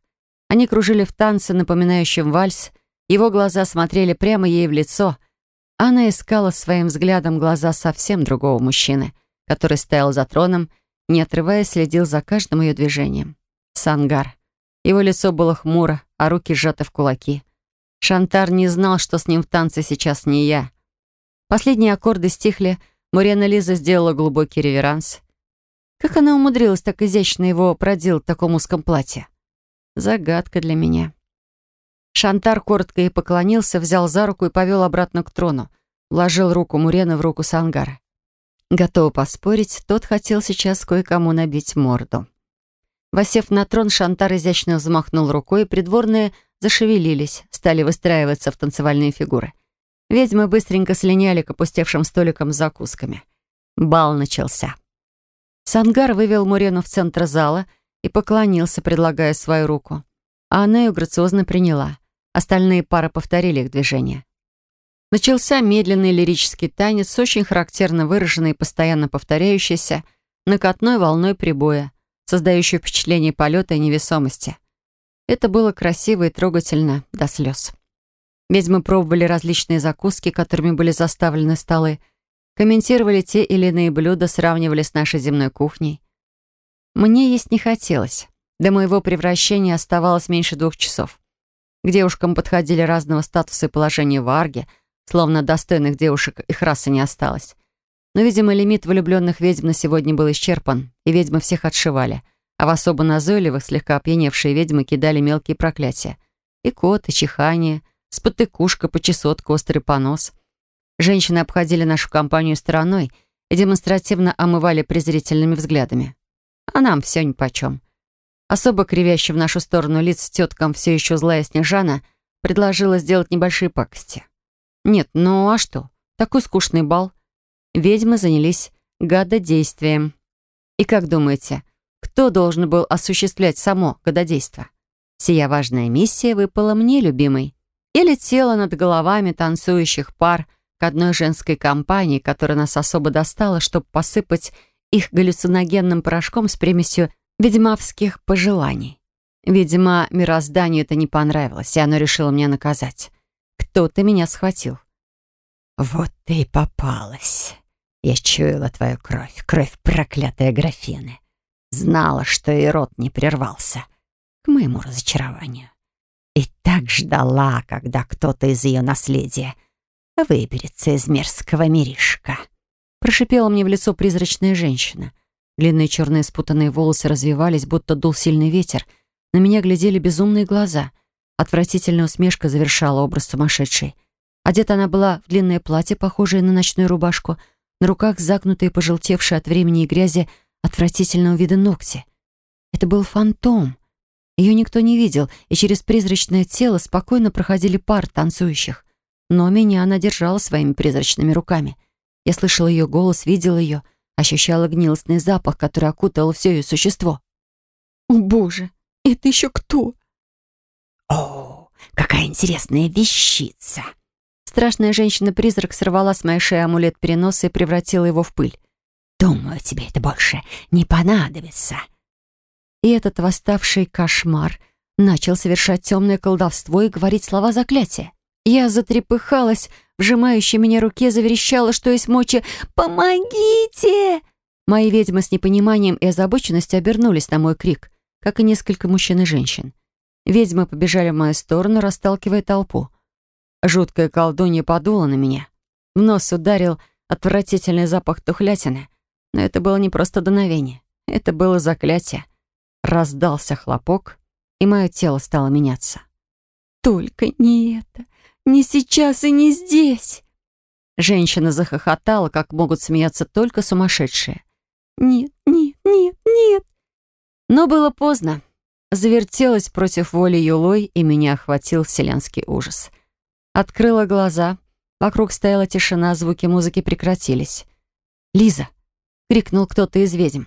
Они кружили в танце, напоминающем вальс. Его глаза смотрели прямо ей в лицо. Она искала своим взглядом глаза совсем другого мужчины, который стоял за троном, не отрываясь, следил за каждым ее движением. Сангар. Его лицо было хмуро, а руки сжаты в кулаки. Шантар не знал, что с ним в танце сейчас не я. Последние аккорды стихли, Мурена Лиза сделала глубокий реверанс — как она умудрилась так изящно его проделать в таком узком платье? Загадка для меня. Шантар коротко ей поклонился, взял за руку и повел обратно к трону. Вложил руку Мурена в руку Сангара. Готова поспорить, тот хотел сейчас кое-кому набить морду. Восев на трон, Шантар изящно взмахнул рукой, и придворные зашевелились, стали выстраиваться в танцевальные фигуры. Ведьмы быстренько слиняли к опустевшим столикам с закусками. Бал начался. Сангар вывел Мурену в центр зала и поклонился, предлагая свою руку. А она ее грациозно приняла. Остальные пары повторили их движение. Начался медленный лирический танец, очень характерно выраженный и постоянно повторяющийся, накатной волной прибоя, создающий впечатление полета и невесомости. Это было красиво и трогательно до слез. Ведьмы пробовали различные закуски, которыми были заставлены столы, комментировали те или иные блюда, сравнивали с нашей земной кухней. Мне есть не хотелось. До моего превращения оставалось меньше двух часов. К девушкам подходили разного статуса и положения в арге, словно достойных девушек их расы не осталось. Но, видимо, лимит влюбленных ведьм на сегодня был исчерпан, и ведьмы всех отшивали, а в особо назойливых, слегка опьяневшие ведьмы кидали мелкие проклятия. И кот, и чихание, спотыкушка, почесотка, острый понос. Женщины обходили нашу компанию стороной и демонстративно омывали презрительными взглядами. А нам все нипочем. Особо кривящая в нашу сторону лиц теткам все еще злая Снежана предложила сделать небольшие пакости. Нет, ну а что? Такой скучный бал. Ведьмы занялись гадодействием. И как думаете, Кто должен был осуществлять само гододейство? Сия важная миссия выпала мне, любимой. Я летела над головами танцующих пар к одной женской компании, которая нас особо достала, чтобы посыпать их галлюциногенным порошком с примесью ведьмавских пожеланий. Видимо, мирозданию это не понравилось, и оно решило меня наказать. Кто-то меня схватил. «Вот ты и попалась. Я чуяла твою кровь, кровь проклятая графины. Знала, что и рот не прервался. К моему разочарованию. И так ждала, когда кто-то из ее наследия выберется из мерзкого миришка». Прошипела мне в лицо призрачная женщина. Длинные черные спутанные волосы развивались, будто дул сильный ветер. На меня глядели безумные глаза. Отвратительная усмешка завершала образ сумасшедшей. Одета она была в длинное платье, похожее на ночную рубашку, на руках загнутые, пожелтевшие от времени и грязи, отвратительного вида ногти. Это был фантом. Ее никто не видел, и через призрачное тело спокойно проходили пар танцующих. Но меня она держала своими призрачными руками. Я слышала ее голос, видела ее, ощущала гнилостный запах, который окутал все ее существо. «О, Боже, это еще кто?» «О, какая интересная вещица!» Страшная женщина-призрак сорвала с моей шеи амулет переноса и превратила его в пыль. «Думаю, тебе это больше не понадобится». И этот восставший кошмар начал совершать темное колдовство и говорить слова заклятия. Я затрепыхалась, вжимающей меня руке заверещала, что есть мочи «Помогите!». Мои ведьмы с непониманием и озабоченностью обернулись на мой крик, как и несколько мужчин и женщин. Ведьмы побежали в мою сторону, расталкивая толпу. Жуткая колдунья подула на меня. В нос ударил отвратительный запах тухлятины. Но это было не просто дуновение. Это было заклятие. Раздался хлопок, и мое тело стало меняться. «Только не это! Не сейчас и не здесь!» Женщина захохотала, как могут смеяться только сумасшедшие. «Нет, нет, нет, нет!» Но было поздно. Завертелась против воли Юлой, и меня охватил вселенский ужас. Открыла глаза. Вокруг стояла тишина, звуки музыки прекратились. «Лиза!» — крикнул кто-то из ведьм.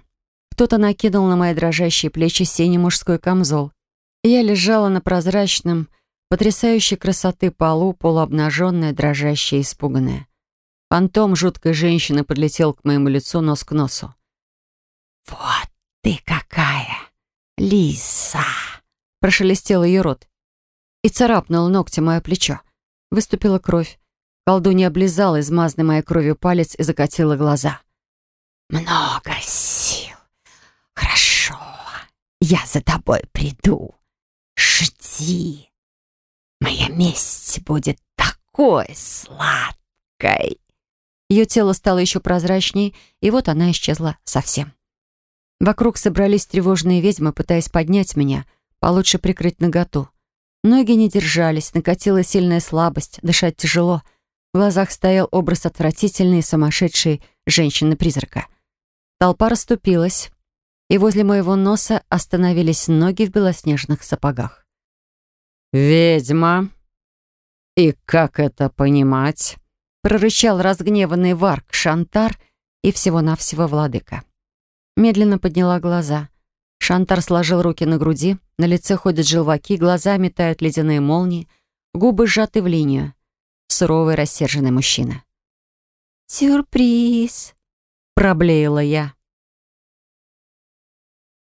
Кто-то накинул на мои дрожащие плечи синий мужской камзол. Я лежала на прозрачном, потрясающей красоты полу, полуобнаженная, дрожащая испуганная. Фантом жуткой женщины подлетел к моему лицу нос к носу. «Вот ты какая, Лиса!» — прошелестел ее рот. И царапнул ногтем мое плечо. Выступила кровь. Колдунья облизала измазанный моей кровью палец и закатила глаза. «Много сил. Хорошо. Я за тобой приду. Жди. Моя месть будет такой сладкой». Ее тело стало еще прозрачнее, и вот она исчезла совсем. Вокруг собрались тревожные ведьмы, пытаясь поднять меня, получше прикрыть наготу. Ноги не держались, накатила сильная слабость, дышать тяжело. В глазах стоял образ отвратительной и сумасшедшей женщины-призрака. Толпа расступилась, и возле моего носа остановились ноги в белоснежных сапогах. «Ведьма! И как это понимать?» прорычал разгневанный Варк Шантар и всего-навсего владыка. Медленно подняла глаза. Шантар сложил руки на груди, на лице ходят желваки, глаза метают ледяные молнии, губы сжаты в линию. Суровый, рассерженный мужчина. «Сюрприз!» — проблеяла я.